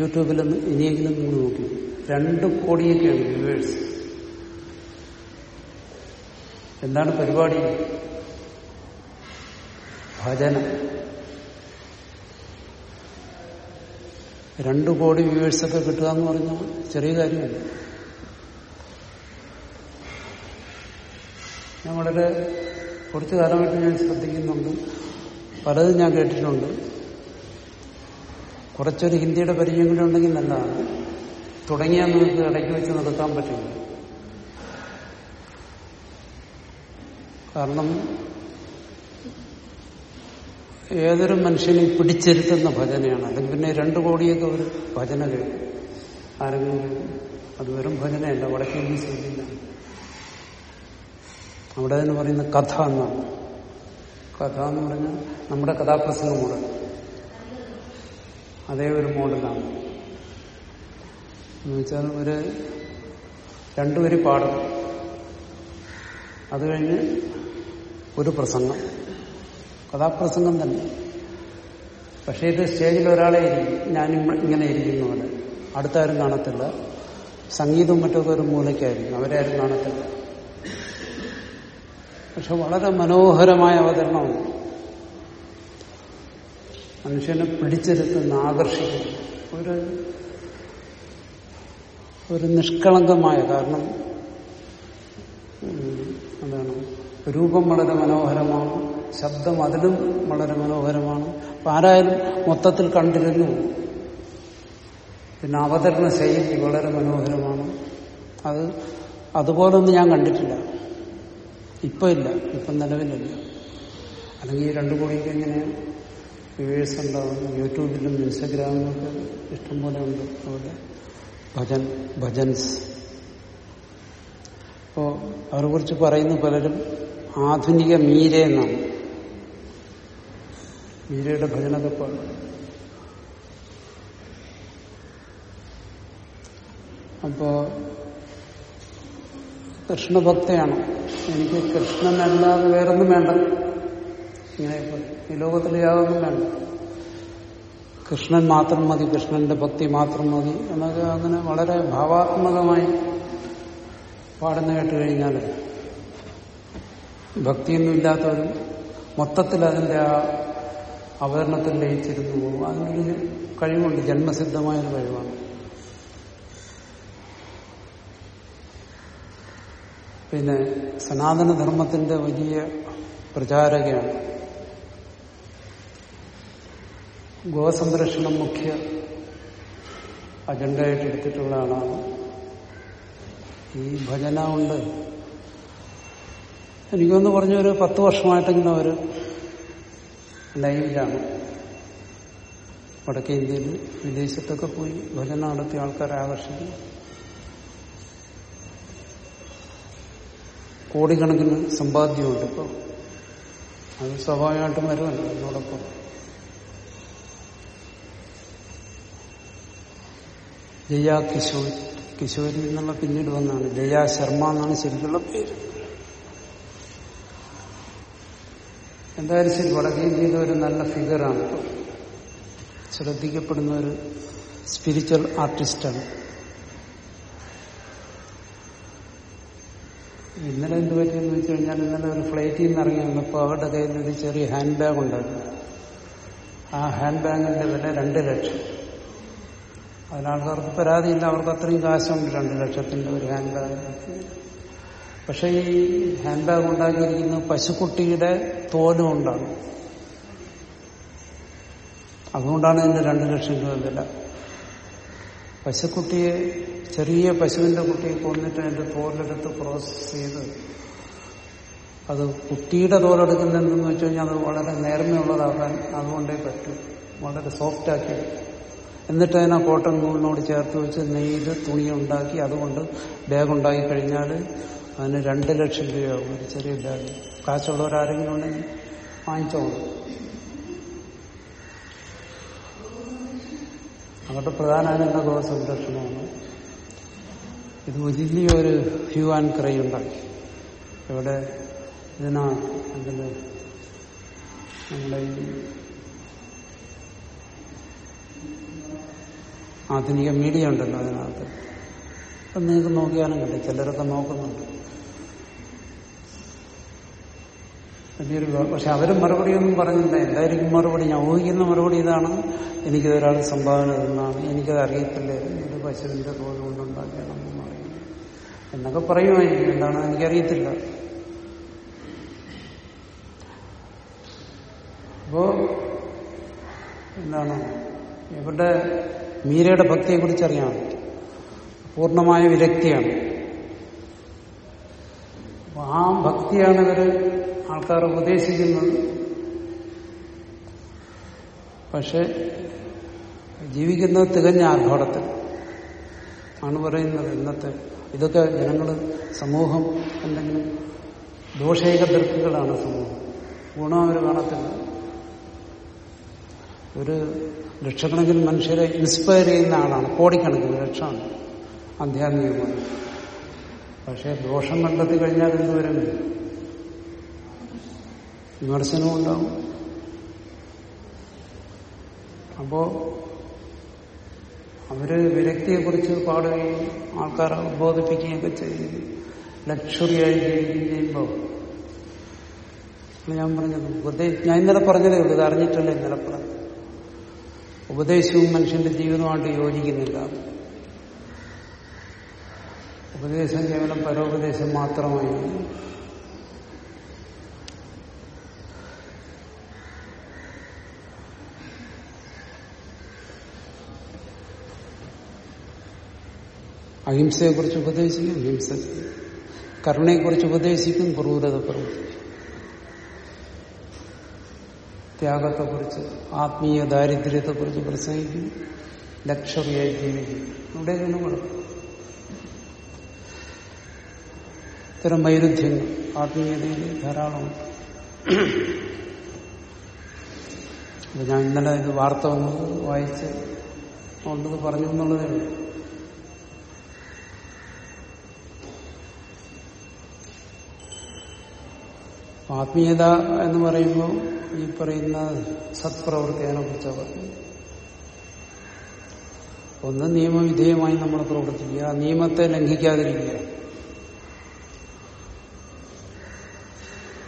യൂട്യൂബിൽ ഇനിയെങ്കിലും നിങ്ങൾ നോക്കി. രണ്ട് കോടിയൊക്കെയാണ് വ്യൂവേഴ്സ്. എന്താണ് പരിപാടി? ഭജന. രണ്ടു കോടി വ്യൂവേഴ്സൊക്കെ കിട്ടുക എന്ന് പറഞ്ഞാൽ ചെറിയ കാര്യമല്ല. ഞാൻ വളരെ കുറച്ചു കാലമായിട്ട് ഞാൻ ശ്രദ്ധിക്കുന്നുണ്ട്. പലതും ഞാൻ കേട്ടിട്ടുണ്ട്. കുറച്ചൊരു ഹിന്ദിയുടെ പരിചയം കൂടി ഉണ്ടെങ്കിൽ നല്ലതാണ്. തുടങ്ങിയാൽ നമുക്ക് ഇടയ്ക്ക് വെച്ച് നടത്താൻ പറ്റില്ല കാരണം ഏതൊരു മനുഷ്യനെ പിടിച്ചിരുത്തുന്ന ഭജനയാണ്. അല്ലെങ്കിൽ പിന്നെ രണ്ടു കോടിയൊക്കെ ഒരു ഭജന കേൾക്കും. ആരെങ്കിലും അത് വെറും ഭജനയല്ല വടക്കേ ശൈലിയിലാണ് അവിടെ എന്ന് പറയുന്ന കഥ എന്നാണ്. കഥ എന്ന് പറഞ്ഞാൽ നമ്മുടെ കഥാപ്രസംഗ മോഡൽ. അതേ ഒരു മോഡലാണ്. എന്ന് വെച്ചാൽ ഒരു രണ്ടുപേര് പാടും അത് കഴിഞ്ഞ് ഒരു പ്രസംഗം. കഥാപ്രസംഗം തന്നെ. പക്ഷേ ഇത് സ്റ്റേജിൽ ഒരാളെ ഞാൻ ഇങ്ങനെ ഇരിക്കുന്ന പോലെ അടുത്താരും കാണത്തില്ല. സംഗീതവും മറ്റൊക്കെ ഒരു മൂലയ്ക്കായിരിക്കും. അവരെ ആരും കാണത്തില്ല. പക്ഷെ വളരെ മനോഹരമായ അവതരണമാണ്. മനുഷ്യനെ പിടിച്ചെടുത്തുന്ന ആകർഷിക്കുന്ന. ഒരു ഒരു നിഷ്കളങ്കമായ കാരണം എന്താണ് രൂപം വളരെ മനോഹരമാണ്. ശബ്ദം അതിലും വളരെ മനോഹരമാണ്. അപ്പൊ ആരായാലും മൊത്തത്തിൽ കണ്ടിരുന്നു. പിന്നെ അവതരണ ശൈലി വളരെ മനോഹരമാണ്. അത് അതുപോലൊന്നും ഞാൻ കണ്ടിട്ടില്ല. ഇപ്പൊ ഇല്ല. ഇപ്പം നിലവിലില്ല. അല്ലെങ്കിൽ ഈ രണ്ടു കോടിക്ക് എങ്ങനെ വ്യൂവേഴ്സ് ഉണ്ടാവും യൂട്യൂബിലും ഇൻസ്റ്റഗ്രാമിലും ഒക്കെ ഇഷ്ടംപോലെ ഉണ്ട് അവിടെ ഭജൻ ഭജൻസ്. അപ്പോ അവരെ കുറിച്ച് പറയുന്ന പലരും ആധുനിക മീര എന്നാണ്. മീരയുടെ ഭജനൊക്കെ പാടും അപ്പോ കൃഷ്ണഭക്തയാണ്. എനിക്ക് കൃഷ്ണനല്ലാതെ വേറൊന്നും വേണ്ട. ഇങ്ങനെ ഈ ലോകത്തിൽ യാതൊന്നും വേണ്ട. കൃഷ്ണൻ മാത്രം മതി കൃഷ്ണന്റെ ഭക്തി മാത്രം മതി എന്നൊക്കെ അങ്ങനെ വളരെ ഭാവാത്മകമായി പാടുന്ന കേട്ട് കഴിഞ്ഞാൽ ഭക്തിയൊന്നും ഇല്ലാത്തവരും മൊത്തത്തിൽ അതിന്റെ ആ അവതരണത്തിൽ ലയിച്ചിരുന്നു. പോകും അതിനൊരു കഴിവുണ്ട്. ജന്മസിദ്ധമായൊരു കഴിവാണ്. പിന്നെ സനാതനധർമ്മത്തിന്റെ വലിയ പ്രചാരകയാണ്. ഗോസംരക്ഷണം മുഖ്യ അജണ്ടയായിട്ട് എടുത്തിട്ടുള്ള ആളാണ് ഈ ഭജന ഉണ്ട് എനിക്കൊന്ന് പറഞ്ഞൊരു പത്ത് വർഷമായിട്ടെങ്കിലും അവർ ലൈവിലാണ്. വടക്കേ ഇന്ത്യയിൽ വിദേശത്തൊക്കെ പോയി ഭജന നടത്തി ആൾക്കാരെ ആകർഷിക്കും. കോടിക്കണക്കിന് സമ്പാദ്യമുണ്ട് ഇപ്പോൾ അത് സ്വാഭാവികമായിട്ടും വരുമല്ലോ എന്നോടൊപ്പം ജയ കിശോരി കിശോരി എന്നുള്ള പിന്നീട് വന്നാണ്. ജയ ശർമ്മ എന്നാണ് ശരിക്കുള്ള പേര്. എന്തായാലും ശരി വടക്കേന്ത്യയിലെ ഒരു നല്ല ഫിഗറാണ് ശ്രദ്ധിക്കപ്പെടുന്ന ഒരു സ്പിരിച്വൽ ആർട്ടിസ്റ്റാണ് ഇന്നലെ എന്ത് പറ്റിയെന്ന് വെച്ച് കഴിഞ്ഞാൽ ഇന്നലെ ഒരു ഫ്ലൈറ്റിൽ നിന്ന് ഇറങ്ങി വന്നപ്പോൾ അവരുടെ കയ്യിൽ ഒരു ചെറിയ ഹാൻഡ് ബാഗ് ഉണ്ടായിരുന്നു. ആ ഹാൻഡ് ബാഗിന്റെ വില രണ്ട് ലക്ഷം. അതിനാൾക്കാർക്ക് പരാതിയില്ല അവർക്ക് അത്രയും കാശുണ്ട് രണ്ട് ലക്ഷത്തിന്റെ ഒരു ഹാൻഡ് ബാഗ് പക്ഷെ ഈ ഹാൻഡ് ബാഗ് ഉണ്ടാക്കിയിരിക്കുന്ന പശുക്കുട്ടിയുടെ തോലും കൊണ്ടാണ്. അതുകൊണ്ടാണ് ഇതിന്റെ രണ്ട് ലക്ഷം രൂപ വില. പശുക്കുട്ടിയെ ചെറിയ പശുവിന്റെ കുട്ടിയെ കൊന്നിട്ട് അതിന്റെ തോലെടുത്ത് പ്രോസസ് ചെയ്ത് അത് കുട്ടിയുടെ തോലെടുക്കുന്നതെന്ന് വെച്ച് കഴിഞ്ഞാൽ അത് വളരെ നേർമയുള്ളതാക്കാൻ അതുകൊണ്ടേ പറ്റും. വളരെ സോഫ്റ്റ് ആക്കി. എന്നിട്ട് അതിനെ കോട്ടൺ നൂലിനോട് ചേർത്ത് വെച്ച് നെയ്ത് തുണി ഉണ്ടാക്കി അതുകൊണ്ട് ബാഗ് ഉണ്ടാക്കി കഴിഞ്ഞാൽ അതിന് രണ്ട് ലക്ഷം രൂപയാകും ഒരു ചെറിയ ബാഗ് കാശുള്ളവരാരെങ്കിലും ഉണ്ടെങ്കിൽ വാങ്ങിച്ചോളൂ. അവരുടെ പ്രധാന അനുഗ്രഹ സംരക്ഷണമാണ്. ഇത് വലിയൊരു ഹ്യൂ ആൻഡ് ക്രൈ ഉണ്ടാക്കി. ഇവിടെ ഇതിനാ അതിന് നമ്മുടെ ഈ ആധുനിക മീഡിയ ഉണ്ടല്ലോ അതിനകത്ത്. അപ്പം നിങ്ങൾക്ക് നോക്കിയാലും കിട്ടും. ചിലരൊക്കെ നോക്കുന്നുണ്ട്. വലിയൊരു പക്ഷെ അവരും മറുപടിയൊന്നും പറഞ്ഞില്ല. എന്തായിരിക്കും മറുപടി ഞാൻ ഊഹിക്കുന്ന മറുപടി ഇതാണ്. എനിക്കത് ഒരാൾ സംഭാവന തന്നാണ് എനിക്കത് അറിയത്തില്ലായിരുന്നു ഇത് പശുവിന്റെ തോൽ കൊണ്ടുണ്ടാക്കിയാണെന്ന് പറയുന്നത് എന്നൊക്കെ പറയുമായിരിക്കും. എന്താണ് എനിക്കറിയത്തില്ല. അപ്പോ എന്താണ്? ഇവരുടെ മീരയുടെ ഭക്തിയെ കുറിച്ച് അറിയാം പൂർണമായ വിരക്തിയാണ്. ആ ഭക്തിയാണ് ഇവർ ആൾക്കാർ ഉപദേശിക്കുന്നുണ്ട് പക്ഷെ ജീവിക്കുന്നത് തികഞ്ഞ ആർഭാടത്തിൽ ആണ് പറയുന്നത് ഇന്നത്തെ ഇതൊക്കെ ജനങ്ങൾ സമൂഹം എന്തെങ്കിലും ദോഷേക ദൃക്കുകളാണ് സമൂഹം. ഗുണം അവർ കാണത്തില്ല ഒരു ലക്ഷക്കണക്കിന് മനുഷ്യരെ ഇൻസ്പയർ ചെയ്യുന്ന ആളാണ്. കോടിക്കണക്കിന് ലക്ഷമാണ് ആധ്യാത്മികമാണ് പക്ഷെ ദോഷം കണ്ടെത്തി കഴിഞ്ഞാൽ എന്തുവരും? വിമർശനവും ഉണ്ടാവും. അപ്പോ അവർ വിരക്തിയെക്കുറിച്ച് പാടുകയും ആൾക്കാരെ ഉദ്ബോധിപ്പിക്കുകയൊക്കെ ചെയ്യുകയും ആയി ജീവിക്കുകയും ചെയ്യുമ്പോൾ ഞാൻ പറഞ്ഞത് ഉപദേശ ഞാൻ ഇന്നലെ പറഞ്ഞതേ ഉള്ളൂ ഇത് അറിഞ്ഞിട്ടല്ല ഇന്നലെ പറഞ്ഞു ഉപദേശവും മനുഷ്യന്റെ ജീവിതമായിട്ട് യോജിക്കുന്നില്ല. ഉപദേശം കേവലം പരോപദേശം മാത്രമായി അഹിംസയെക്കുറിച്ച് ഉപദേശിക്കും ഹിംസ. കരുണയെക്കുറിച്ച് ഉപദേശിക്കും ക്രൂരത പ്രവർത്തിക്കും. ത്യാഗത്തെക്കുറിച്ച് ആത്മീയ ദാരിദ്ര്യത്തെക്കുറിച്ച് പ്രസംഗിക്കും ലക്ഷറിയായി ജീവിക്കും. ഗുണങ്ങൾ ഇത്തരം വൈരുദ്ധ്യങ്ങൾ ആത്മീയതയിൽ ധാരാളമുണ്ട് ഞാൻ ഇന്നലെ ഇത് വാർത്ത വന്നത് വായിച്ച് കൊണ്ടത് പറഞ്ഞു എന്നുള്ളതേ ഉള്ളൂ. ആത്മീയത എന്ന് പറയുമ്പോൾ ഈ പറയുന്ന സത്പ്രവൃത്തിയെ കുറിച്ചാണ് പറയുന്നത്. ഒന്ന് നിയമവിധേയമായി നമ്മൾ പ്രവർത്തിക്കുക. ആ നിയമത്തെ ലംഘിക്കാതിരിക്കുക.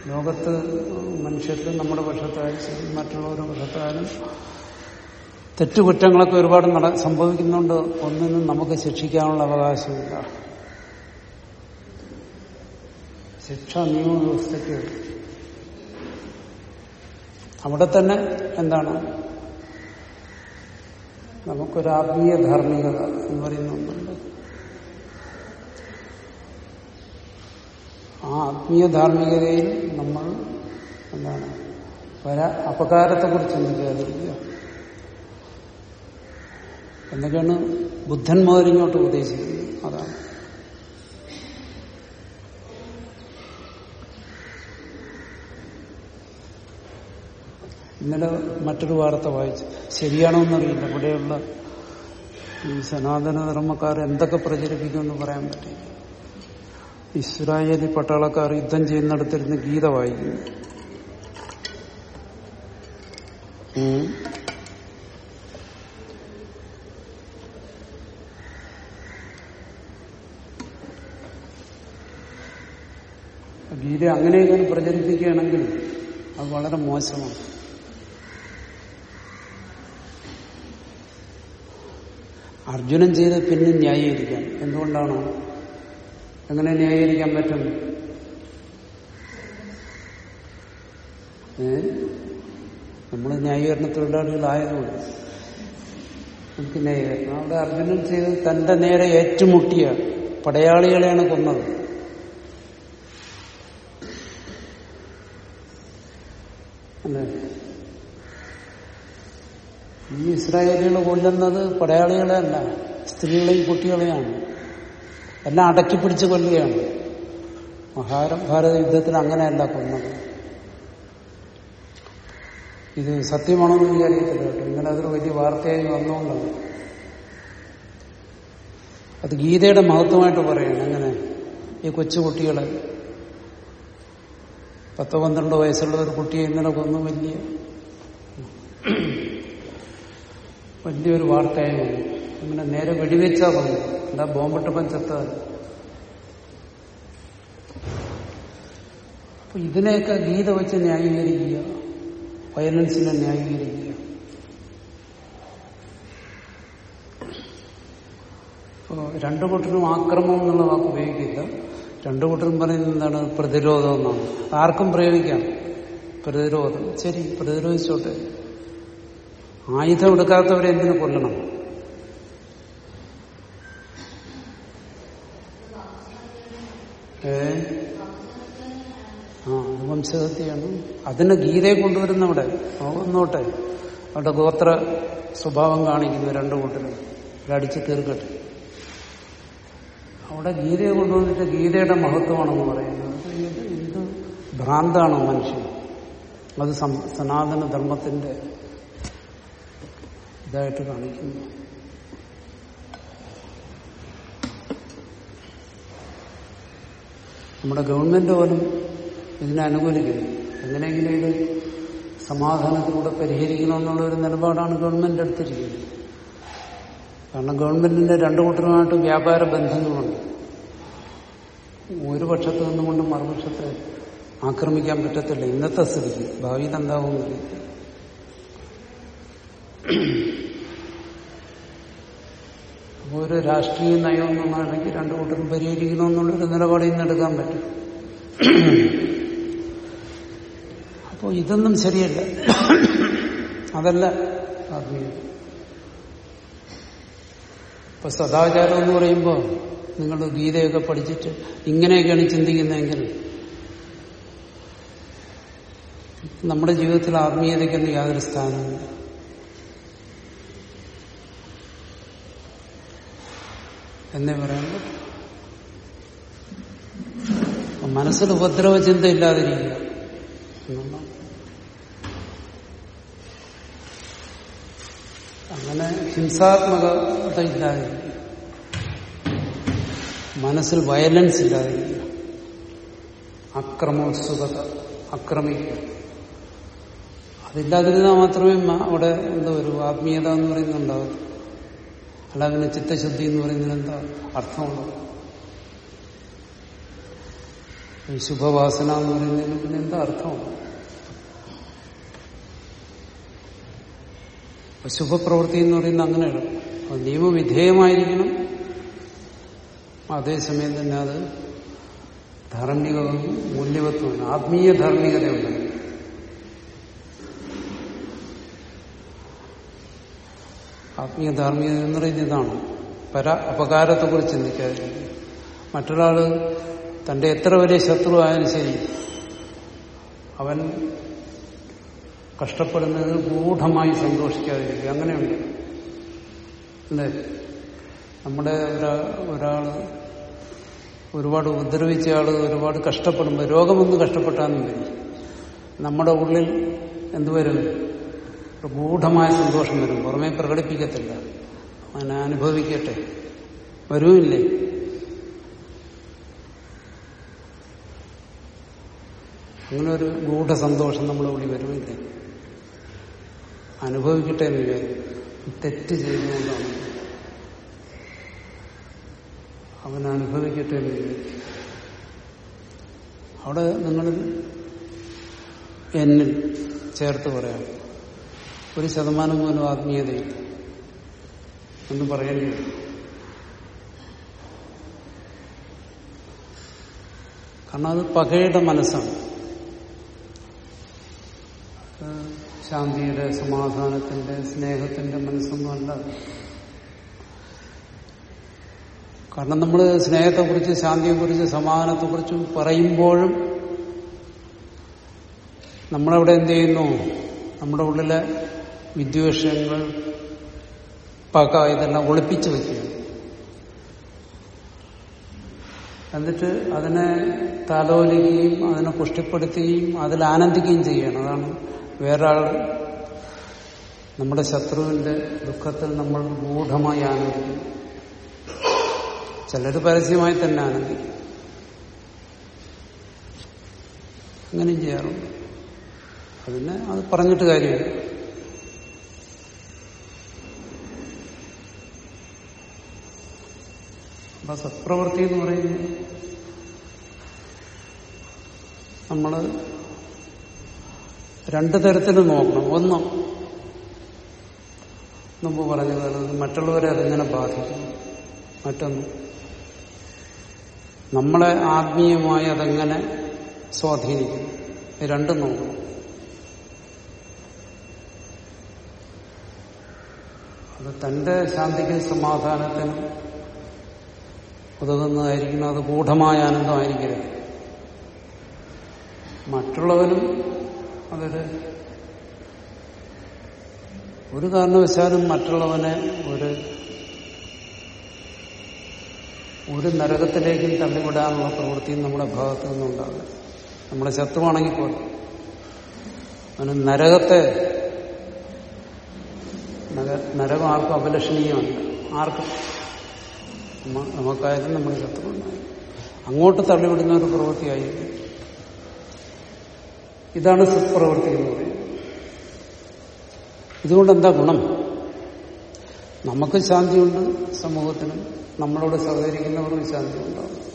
ലോകത്ത് മനുഷ്യർക്ക് നമ്മുടെ പക്ഷത്തായാലും മറ്റുള്ളവരുടെ പക്ഷത്തായാലും തെറ്റുകുറ്റങ്ങളൊക്കെ ഒരുപാട് സംഭവിക്കുന്നുണ്ട്. ഒന്നിനും നമുക്ക് ശിക്ഷിക്കാനുള്ള അവകാശമില്ല. ശിക്ഷ നിയമവ്യവസ്ഥയ്ക്ക് അവിടെ തന്നെ എന്താണ്? നമുക്കൊരു ആത്മീയ ധാർമ്മികത എന്ന് പറയുന്ന ഒന്നുണ്ട്. ആ ആത്മീയ ധാർമ്മികതയിൽ നമ്മൾ എന്താണ്? പല അപകാരത്തെക്കുറിച്ച് ചിന്തിക്കാതിരിക്കുക എന്നൊക്കെയാണ് മുതൽ ഉദ്ദേശിക്കുന്നത് അതാണ്. ഇന്നലെ മറ്റൊരു വാർത്ത വായിച്ചു. ശരിയാണോ എന്നറിയില്ല ഇവിടെയുള്ള ഈ സനാതനധർമ്മക്കാർ എന്തൊക്കെ പ്രചരിപ്പിക്കുമെന്ന് പറയാൻ പറ്റില്ല. ഇസ്രായേലി പട്ടാളക്കാർ യുദ്ധം ചെയ്യുന്നിടത്തിരുന്ന് ഗീത വായിക്കുന്നു. ഗീത ഗീത അങ്ങനെയൊക്കെ പ്രചരിപ്പിക്കുകയാണെങ്കിൽ അത് വളരെ മോശമാണ്. അർജുനൻ ചെയ്ത് പിന്നെ ന്യായീകരിക്കാം. എന്തുകൊണ്ടാണ്? എങ്ങനെ ന്യായീകരിക്കാൻ പറ്റും? നമ്മൾ ന്യായീകരണ തൊഴിലാളികളായതുകൊണ്ട് നമുക്ക് ന്യായീകരണം. അവിടെ അർജുനൻ ചെയ്ത് തന്റെ നേരെ ഏറ്റുമുട്ടിയ പടയാളികളെയാണ് കൊന്നത്. അല്ലേ? ഈ ഇസ്രായേലികൾ കൊല്ലുന്നത് പടയാളികളെ അല്ല സ്ത്രീകളെയും കുട്ടികളെയാണ്. എല്ലാം അടക്കി പിടിച്ച് കൊല്ലുകയാണ്. മഹാഭാരത യുദ്ധത്തിൽ അങ്ങനെയല്ല കൊന്നത്. ഇത് സത്യമാണെന്ന് വിചാരിക്കത്തില്ല കേട്ടോ. ഇങ്ങനെ അതൊരു വലിയ വാർത്തയായി വന്നുകൊണ്ടാണ്. അത് ഗീതയുടെ മഹത്വമായിട്ട് പറയണം. അങ്ങനെ ഈ കൊച്ചുകുട്ടികളെ പത്തോ പന്ത്രണ്ടോ വയസ്സുള്ള ഒരു കുട്ടിയെ ഇന്നലെ കൊന്നു വലിയ. വലിയൊരു വാർത്തയായി വന്നു. അങ്ങനെ നേരെ വെടിവെച്ചാ വന്നു എന്താ ബോംബിട്ടപ്പം ചത്താൽ അപ്പൊ ഇതിനെയൊക്കെ ഗീത വെച്ച് ന്യായീകരിക്കുക. വയലൻസിനെ ന്യായീകരിക്കുക. ഇപ്പോ രണ്ടു കൂട്ടരും ആക്രമം എന്നുള്ള വാക്ക് ഉപയോഗിക്കില്ല. രണ്ടു കൂട്ടരും പറയുന്നത് എന്താണ്? പ്രതിരോധം എന്നാണ്. ആർക്കും പ്രയോഗിക്കാം. പ്രതിരോധം. ശരി പ്രതിരോധിച്ചോട്ടെ. ആയുധം എടുക്കാത്തവരെ എന്തിനു കൊല്ലണം? ഏ? ആ വംശഹത്യാണ് അതിന് ഗീതയെ കൊണ്ടുവരുന്ന അവിടെ ഒന്നോട്ടെ അവിടെ ഗോത്ര സ്വഭാവം കാണിക്കുന്നു രണ്ടു കൂട്ടരും. അടിച്ചു തീർക്കട്ടെ. അവിടെ ഗീതയെ കൊണ്ടുവന്നിട്ട് ഗീതയുടെ മഹത്വമാണെന്ന് പറയുന്നത്. ഇത് ഭ്രാന്താണ് മനുഷ്യൻ. അത് സനാതന ധർമ്മത്തിന്റെ ഇതായിട്ട് കാണിക്കുന്നു. നമ്മുടെ ഗവൺമെന്റ് പോലും ഇതിനെ അനുകൂലിക്കുന്നു. എങ്ങനെയെങ്കിലും ഇത് സമാധാനത്തിലൂടെ പരിഹരിക്കണമെന്നുള്ള ഒരു നിലപാടാണ് ഗവൺമെന്റ് എടുത്തിരിക്കുന്നത്. കാരണം ഗവൺമെന്റിന്റെ രണ്ടു കൂട്ടരുമായിട്ട് വ്യാപാര ബന്ധങ്ങളുണ്ട്. ഒരു പക്ഷത്ത് നിന്നുകൊണ്ട് മറുപക്ഷത്തെ ആക്രമിക്കാൻ പറ്റത്തില്ല. ഇന്നത്തെ സ്ഥിതിക്ക് ഭാവിയിൽ എന്താകുമെന്ന് അപ്പോൾ ഒരു രാഷ്ട്രീയ നയം എന്നുള്ളതാണെങ്കിൽ രണ്ടു കൂട്ടരും പരിഹരിക്കണമെന്നുള്ളൊരു നിലപാടിൽ നിന്ന് എടുക്കാൻ പറ്റും. അപ്പോൾ ഇതൊന്നും ശരിയല്ല. അതല്ല ഇപ്പൊ സദാചാരം എന്ന് പറയുമ്പോൾ നിങ്ങൾ ഗീതയൊക്കെ പഠിച്ചിട്ട് ഇങ്ങനെയൊക്കെയാണ് ചിന്തിക്കുന്നതെങ്കിൽ നമ്മുടെ ജീവിതത്തിൽ ആത്മീയതയ്ക്കൊന്നും യാതൊരു സ്ഥാനമില്ല എന്നേ പറയുമ്പോൾ മനസ്സിൽ ഉപദ്രവ ചിന്ത ഇല്ലാതിരിക്കുക. അങ്ങനെ ഹിംസാത്മകത ഇല്ലാതിരിക്കുക. മനസ്സിൽ വയലൻസ് ഇല്ലാതിരിക്കുക. അക്രമോത്സുകത അക്രമിക്കുക. അതില്ലാതിരുന്നാൽ മാത്രമേ അവിടെ എന്തോ ഒരു ആത്മീയത എന്ന് പറയുന്നുണ്ടാവും അല്ല ചിത്തശുദ്ധി എന്ന് പറയുന്നതിന് എന്താ അർത്ഥമുള്ളത്? ഈ ശുഭവാസന എന്ന് പറയുന്നതിന് പിന്നെ എന്താ അപ്പൊ ശുഭപ്രവൃത്തി എന്ന് പറയുന്നത് അങ്ങനെയാണ്. അത് നിയമവിധേയമായിരിക്കണം അതേസമയം തന്നെ അത് ധാർമ്മികവും മൂല്യവത്വമാണ് ആത്മീയ ധാർമ്മികതയുണ്ട്. ആത്മീയ ധാർമ്മികത എന്ന് പറയുന്നത് ഇതാണ് പര അപകാരത്തെക്കുറിച്ച് ചിന്തിക്കാതിരിക്കുക. മറ്റൊരാൾ തന്റെ എത്ര വലിയ ശത്രു ആയാലും ശരി അവൻ കഷ്ടപ്പെടുന്നതിൽ ഗൂഢമായി സന്തോഷിക്കാതിരിക്കുക. അങ്ങനെയുണ്ട്. അല്ലേ? നമ്മുടെ ഒരാ ഒരാൾ ഒരുപാട് ഉപദ്രവിച്ച ആൾ ഒരുപാട് കഷ്ടപ്പെടുമ്പോൾ രോഗമൊന്നും കഷ്ടപ്പെട്ടാന്നും വരും നമ്മുടെ ഉള്ളിൽ എന്തുവരും ഒരു ഗൂഢമായ സന്തോഷം വരും. പുറമേ പ്രകടിപ്പിക്കത്തില്ല. അങ്ങനെ അനുഭവിക്കട്ടെ. വരുമില്ലേ? അങ്ങനെ ഒരു ഗൂഢസന്തോഷം നമ്മുടെ ഉള്ളിൽ വരുമില്ലേ? അനുഭവിക്കട്ടെ എന്ന് വിചാരിക്കും. തെറ്റ് ചെയ്യുന്നതുകൊണ്ടാണ്. അവൻ അനുഭവിക്കട്ടെ എന്ന് വിചാരിക്കും. അവിടെ നിങ്ങൾ എന്നിൽ ചേർത്ത് പറയാം. ഒരു ശതമാനം പോലും ആത്മീയതയില്ല. എന്ന് പറയേണ്ടി കാരണം അത് പകയുടെ മനസ്സാണ്. ശാന്തിയുടെ സമാധാനത്തിന്റെ സ്നേഹത്തിന്റെ മനസ്സൊന്നുമല്ല കാരണം നമ്മൾ സ്നേഹത്തെക്കുറിച്ച് ശാന്തിയെക്കുറിച്ച് സമാധാനത്തെക്കുറിച്ചും പറയുമ്പോഴും നമ്മളവിടെ എന്ത് ചെയ്യുന്നു? നമ്മുടെ ഉള്ളിലെ വിദ്വേഷങ്ങൾ പക ഇതെല്ലാം ഒളിപ്പിച്ചു വയ്ക്കുകയാണ് എന്നിട്ട് അതിനെ താലോലിക്കുകയും അതിനെ പുഷ്ടിപ്പെടുത്തുകയും അതിൽ ആനന്ദിക്കുകയും ചെയ്യുകയാണ്. അതാണ് വേറെ വേറൊരാൾ നമ്മുടെ ശത്രുവിന്റെ ദുഃഖത്തിൽ നമ്മൾ ഗൂഢമായി ആനന്ദിക്കും. ചിലർ പരസ്യമായി തന്നെ ആനന്ദിക്കും. അങ്ങനെയും ചെയ്യാറുണ്ട്. അതിന് അത് പറഞ്ഞിട്ട് കാര്യമില്ല. അപ്പൊ സത്പ്രവൃത്തി എന്ന് പറയുന്നത് നമ്മൾ രണ്ടു തരത്തിൽ നോക്കണം. ഒന്ന് മുമ്പ് പറഞ്ഞത് മറ്റുള്ളവരെ അതെങ്ങനെ ബാധിക്കും? മറ്റൊന്ന് നമ്മളെ ആത്മീയമായി അതെങ്ങനെ സ്വാധീനിക്കും? രണ്ടും നോക്കണം. അത് തന്റെ ശാന്തിക്കും സമാധാനത്തിനും ഉതകുന്നതായിരിക്കണം അത് ഗൂഢമായ ആനന്ദമായിരിക്കരുത് മറ്റുള്ളവരും അതൊരു ഒരു കാരണവശാലും മറ്റുള്ളവനെ ഒരു ഒരു നരകത്തിലേക്കും തള്ളിവിടാനുള്ള പ്രവൃത്തിയും നമ്മുടെ ഭാഗത്തു നിന്നുണ്ടാകും നമ്മുടെ ശത്രുവാണെങ്കിൽ പോലും. അവന് നരകത്തെ നര- നരകം ആർക്കും അപലഷണീയമല്ല ആർക്കും നമുക്കായാലും നമ്മുടെ ശത്രുവിനായാലും അങ്ങോട്ട് തള്ളിവിടുന്ന ഒരു പ്രവൃത്തിയായി. ഇതാണ് സത്പ്രവൃത്തി എന്ന് പറയുന്നത്. ഇതുകൊണ്ട് എന്താ ഗുണം? നമുക്ക് ശാന്തിയുണ്ട് സമൂഹത്തിനും നമ്മളോട് സഹകരിക്കുന്നവർക്കും ശാന്തി ഉണ്ടാവും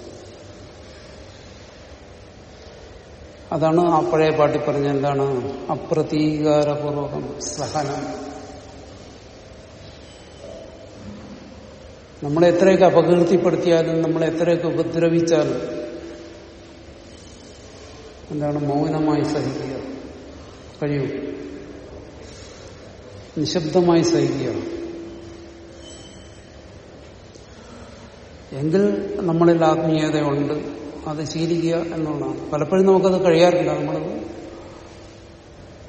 അതാണ് ആ പഴയ പാട്ടി പറഞ്ഞ എന്താണ്? അപ്രതീകാരപൂർവകം സഹനം. നമ്മളെ എത്രയൊക്കെ അപകീർത്തിപ്പെടുത്തിയാലും നമ്മളെ എത്രയൊക്കെ ഉപദ്രവിച്ചാലും എന്താണ് മൗനമായി സഹിക്കുക. കഴിയൂ. നിശബ്ദമായി സഹിക്കുക. എങ്കിൽ നമ്മളിൽ ആത്മീയതയുണ്ട്. അത് ശീലിക്കുക എന്നുള്ളതാണ്. പലപ്പോഴും നമുക്കത് കഴിയാറില്ല. നമ്മൾ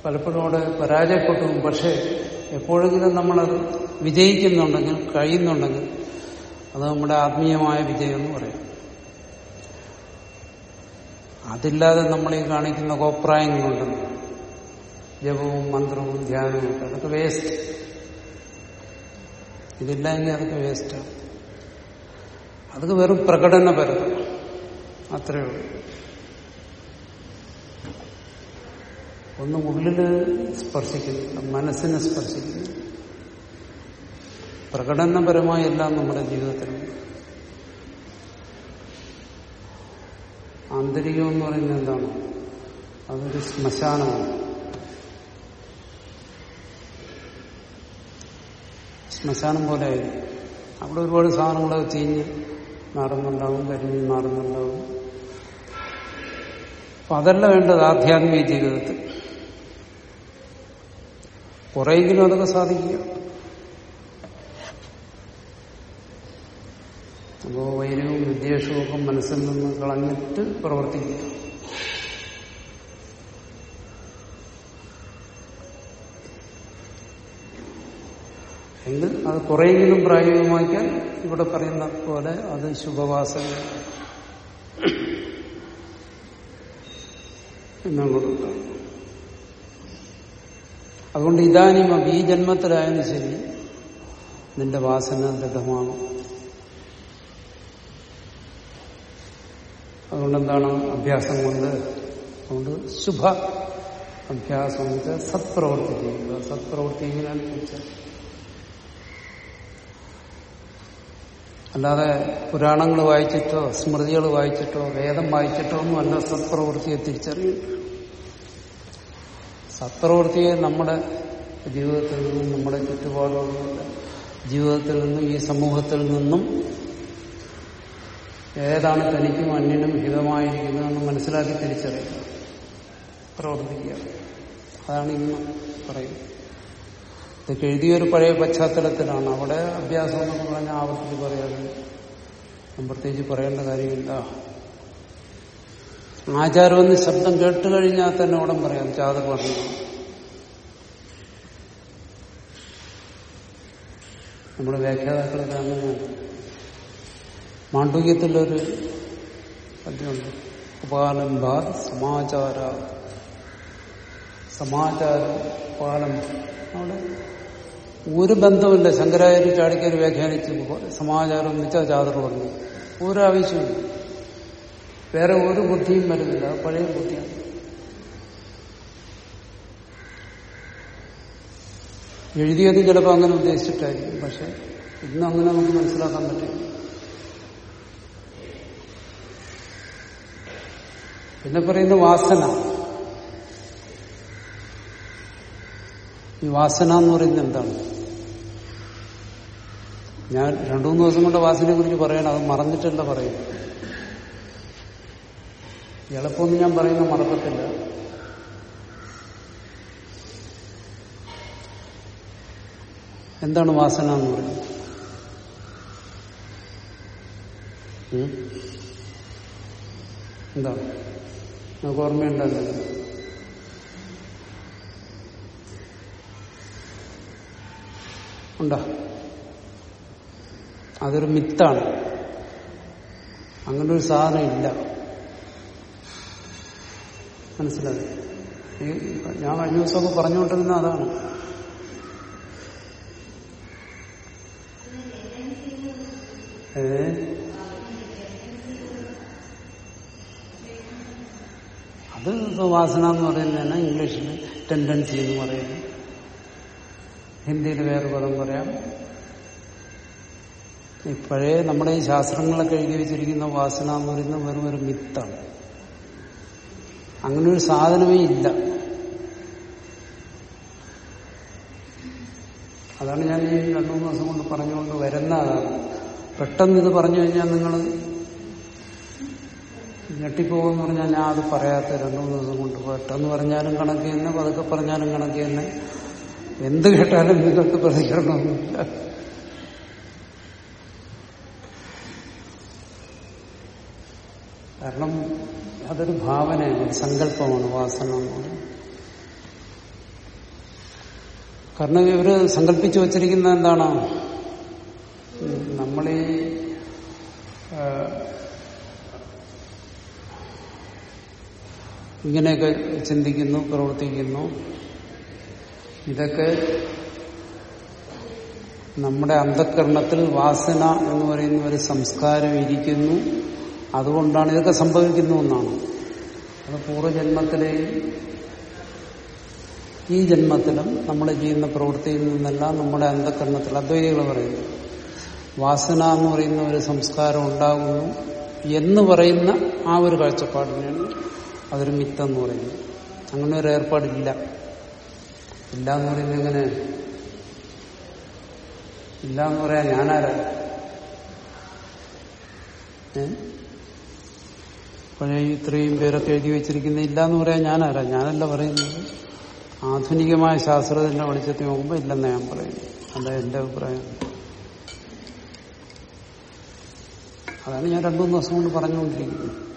പലപ്പോഴും അവിടെ പരാജയപ്പെട്ടു. പക്ഷെ എപ്പോഴെങ്കിലും നമ്മളത് വിജയിക്കുന്നുണ്ടെങ്കിൽ കഴിയുന്നുണ്ടെങ്കിൽ അത് നമ്മുടെ ആത്മീയമായ വിജയം എന്ന് പറയാം. അതില്ലാതെ നമ്മൾ ഈ കാണിക്കുന്ന കോപ്രായങ്ങളുണ്ടല്ലോ ജപവും മന്ത്രവും ധ്യാനവും ഒക്കെ. അതൊക്കെ വേസ്റ്റ് ഇതില്ലെങ്കിൽ അതൊക്കെ വേസ്റ്റാണ് അതൊക്കെ വെറും പ്രകടനപരം അത്രയേ ഉള്ളൂ. ഒന്ന് ഉള്ളിൽ സ്പർശിക്കുന്നു മനസ്സിനെ സ്പർശിക്കുന്നു പ്രകടനപരമായ എല്ലാം നമ്മുടെ ജീവിതത്തിലുണ്ട് ആന്തരികം എന്ന് പറയുന്നത് എന്താണ്? അതൊരു ശ്മശാനമാണ്. ശ്മശാനം പോലെ അവിടെ ഒരുപാട് സാധനങ്ങളൊക്കെ ചീഞ്ഞ് നാറുന്നുണ്ടാവും കരിഞ്ഞ് നാറുന്നുണ്ടാവും അപ്പൊ അതല്ല വേണ്ടത് ആധ്യാത്മിക ജീവിതത്തിൽ. കുറെയെങ്കിലും അതൊക്കെ സാധിക്കുക. അപ്പോ വൈരവും വിദ്വേഷവും ഒക്കെ മനസ്സിൽ നിന്ന് കളഞ്ഞിട്ട് പ്രവർത്തിക്കുക. എങ്കിൽ അത് കുറെയെങ്കിലും പ്രായോഗികമാക്കാൻ ഇവിടെ പറയുന്ന പോലെ അത് ശുഭവാസന എന്നുള്ളത് അതുകൊണ്ട് ഇതാനും ഈ ജന്മത്തിലായാലും ശരി നിന്റെ വാസന ദൃഢമാകും. അതുകൊണ്ട് എന്താണ് അഭ്യാസം കൊണ്ട്? അതുകൊണ്ട് ശുഭ അഭ്യാസം എന്ന് വെച്ചാൽ സത്പ്രവൃത്തി ചെയ്യുക. സത്പ്രവൃത്തി എങ്ങനെയാണ് അല്ലാതെ പുരാണങ്ങൾ വായിച്ചിട്ടോ സ്മൃതികൾ വായിച്ചിട്ടോ വേദം വായിച്ചിട്ടോ ഒന്നുമല്ല സത്പ്രവൃത്തിയെ തിരിച്ചറിയുന്നത് സത്പ്രവൃത്തിയെ നമ്മുടെ ജീവിതത്തിൽ നിന്നും നമ്മുടെ ചുറ്റുപാടുകളിലൂടെ ജീവിതത്തിൽ നിന്നും ഈ സമൂഹത്തിൽ നിന്നും ഏതാണ് തനിക്കും അന്യനും ഹിതമായിരിക്കുന്നതെന്ന് മനസ്സിലാക്കി തിരിച്ചറിയുക. പ്രവർത്തിക്കുക. അതാണ് ഇന്ന് പറയുന്നത്. ഇതൊക്കെ എഴുതിയൊരു പഴയ പശ്ചാത്തലത്തിലാണ്. അവിടെ അഭ്യാസം എന്നൊക്കെ പറഞ്ഞാൽ ആവർത്തിച്ച് പറയാതെ ഞാൻ പ്രത്യേകിച്ച് പറയേണ്ട കാര്യമില്ല. ആചാരമെന്ന് ശബ്ദം കേട്ട് കഴിഞ്ഞാൽ തന്നെ ഉടൻ പറയാം. ചാതക പറഞ്ഞു നമ്മുടെ വ്യാഖ്യാതാക്കളൊക്കെ അങ്ങനെയാണ്. മാണ്ഡുക്യത്തിലൊരു പദ്യമുണ്ട്. ഉപാലംബ സമാചാര സമാചാരം ഉപാലം. അവിടെ ഒരു ബന്ധമില്ല. ശങ്കരാചാര്യ ചാടിക്കർ വ്യാഖ്യാനിച്ച്. സമാചാരം എന്ന് വെച്ചാൽ ചാതർ പറഞ്ഞു. ഒരു വേറെ ഒരു ബുദ്ധിയും വരുന്നില്ല. പഴയ ബുദ്ധിയാണ്. എഴുതിയത് ചിലപ്പോൾ അങ്ങനെ ഉദ്ദേശിച്ചിട്ടായിരിക്കും. പക്ഷെ ഇന്ന് അങ്ങനെ നമുക്ക് മനസ്സിലാക്കാൻ പറ്റില്ല. പിന്നെ പറയുന്ന വാസന. ഈ വാസന എന്ന് പറയുന്നത് എന്താണ്? ഞാൻ രണ്ടു മൂന്ന് ദിവസം കൊണ്ട് വാസനയെ കുറിച്ച് പറയണം അത് മറന്നിട്ടല്ല പറയും എളുപ്പമൊന്നും ഞാൻ പറയുന്ന മറക്കത്തില്ല. എന്താണ് വാസന എന്ന് പറയുന്നത്? ഉം? നമുക്ക് ഓർമ്മയുണ്ടല്ലോ. ഉണ്ടോ? അതൊരു മിത്താണ്. അങ്ങനെ ഒരു സാധനം ഇല്ല. മനസ്സിലായി? ഞാൻ കഴിഞ്ഞ ദിവസമൊക്കെ പറഞ്ഞുകൊണ്ടിരുന്ന അതാണ്. ഏ അത് ഇപ്പൊ വാസന എന്ന് പറയുന്നതാണ് ഇംഗ്ലീഷിൽ ടെൻഡൻസി എന്ന് പറയുന്നത്. ഹിന്ദിയിൽ വേറെ പദം പറയാം. ഇപ്പോഴേ നമ്മുടെ ഈ ശാസ്ത്രങ്ങളൊക്കെ എഴുതി വെച്ചിരിക്കുന്ന വാസന എന്ന് പറയുന്നത് വെറും ഒരു മിത്താണ്. അങ്ങനെ ഒരു സാധനമേ ഇല്ല. അതാണ് ഞാൻ ഈ രണ്ടു മൂന്ന് ദിവസം കൊണ്ട് പറഞ്ഞുകൊണ്ട് വരുന്ന പെട്ടെന്ന് ഇത് പറഞ്ഞു കഴിഞ്ഞാൽ നിങ്ങൾ ഞെട്ടിപ്പോകുമെന്ന് പറഞ്ഞാൽ ഞാൻ അത് പറയാത്ത രണ്ടു മൂന്ന് ദിവസം കൊണ്ട് പെട്ടെന്ന് പറഞ്ഞാലും കണക്ക് തന്നെ പതുക്കെ പറഞ്ഞാലും കണക്ക് തന്നെ എന്ത് കേട്ടാലും നിങ്ങൾക്ക് പ്രതികരണമൊന്നുമില്ല. കാരണം അതൊരു ഭാവനയാണ് ഒരു സങ്കല്പമാണ് വാസന കാരണം ഇവർ സങ്കല്പിച്ചു വച്ചിരിക്കുന്ന എന്താണ് നമ്മളീ ആ, ഇങ്ങനെയൊക്കെ ചിന്തിക്കുന്നു പ്രവർത്തിക്കുന്നു. ഇതൊക്കെ നമ്മുടെ അന്ധക്കരണത്തിൽ വാസന എന്ന് പറയുന്ന ഒരു സംസ്കാരം ഇരിക്കുന്നു. അതുകൊണ്ടാണ് ഇതൊക്കെ സംഭവിക്കുന്നു എന്നാണ്. അത് പൂർവജന്മത്തിലെയും ഈ ജന്മത്തിലും നമ്മൾ ചെയ്യുന്ന പ്രവൃത്തിയിൽ നിന്നെല്ലാം നമ്മുടെ അന്ധക്കരണത്തിൽ അദ്വൈതികൾ പറയുന്നു വാസന എന്ന് പറയുന്ന ഒരു സംസ്കാരം ഉണ്ടാകുന്നു എന്ന് പറയുന്ന ആ ഒരു കാഴ്ചപ്പാടിനെയാണ് അതൊരു മിത്തെന്ന് പറയുന്നു. അങ്ങനെ ഒരു ഏർപ്പാടില്ല. ഇല്ല എന്ന് പറയുന്നത് എങ്ങനെ? ഇല്ല എന്ന് പറയാൻ ഞാനാരാ? പഴയ ഇത്രയും പേരൊക്കെ എഴുതി വെച്ചിരിക്കുന്ന ഇല്ല എന്ന് പറയാൻ ഞാനാരാ? ഞാനല്ല പറയുന്നത്. ആധുനികമായ ശാസ്ത്രത്തിന്റെ വെളിച്ചത്തിൽ നോക്കുമ്പോൾ ഇല്ലെന്ന് ഞാൻ പറയുന്നു അല്ല എന്റെ അഭിപ്രായം. അതാണ് ഞാൻ രണ്ടു മൂന്ന് ദിവസം കൊണ്ട് പറഞ്ഞുകൊണ്ടിരിക്കുന്നത്.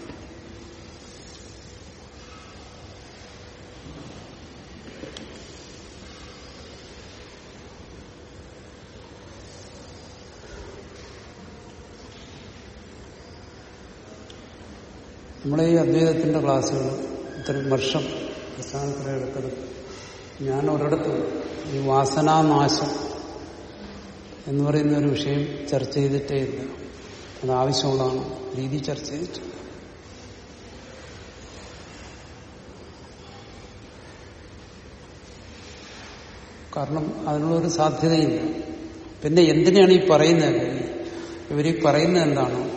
നമ്മുടെ ഈ അദ്വൈതത്തിന്റെ ക്ലാസ്സുകൾ ഇത്രയും വർഷം പ്രസ്ഥാനത്തിലെ എടുത്തത് ഞാൻ ഒരിടത്തും ഈ വാസനാനാശം എന്ന് പറയുന്ന ഒരു വിഷയം ചർച്ച ചെയ്തിട്ടേ ഇല്ല. അത് ആവശ്യമുള്ളതാണ്. രീതി ചർച്ച ചെയ്തിട്ട് കാരണം അതിനുള്ളൊരു സാധ്യതയില്ല. പിന്നെ എന്തിനാണ് ഈ പറയുന്നത്? ഇവരീ പറയുന്നത് എന്താണ്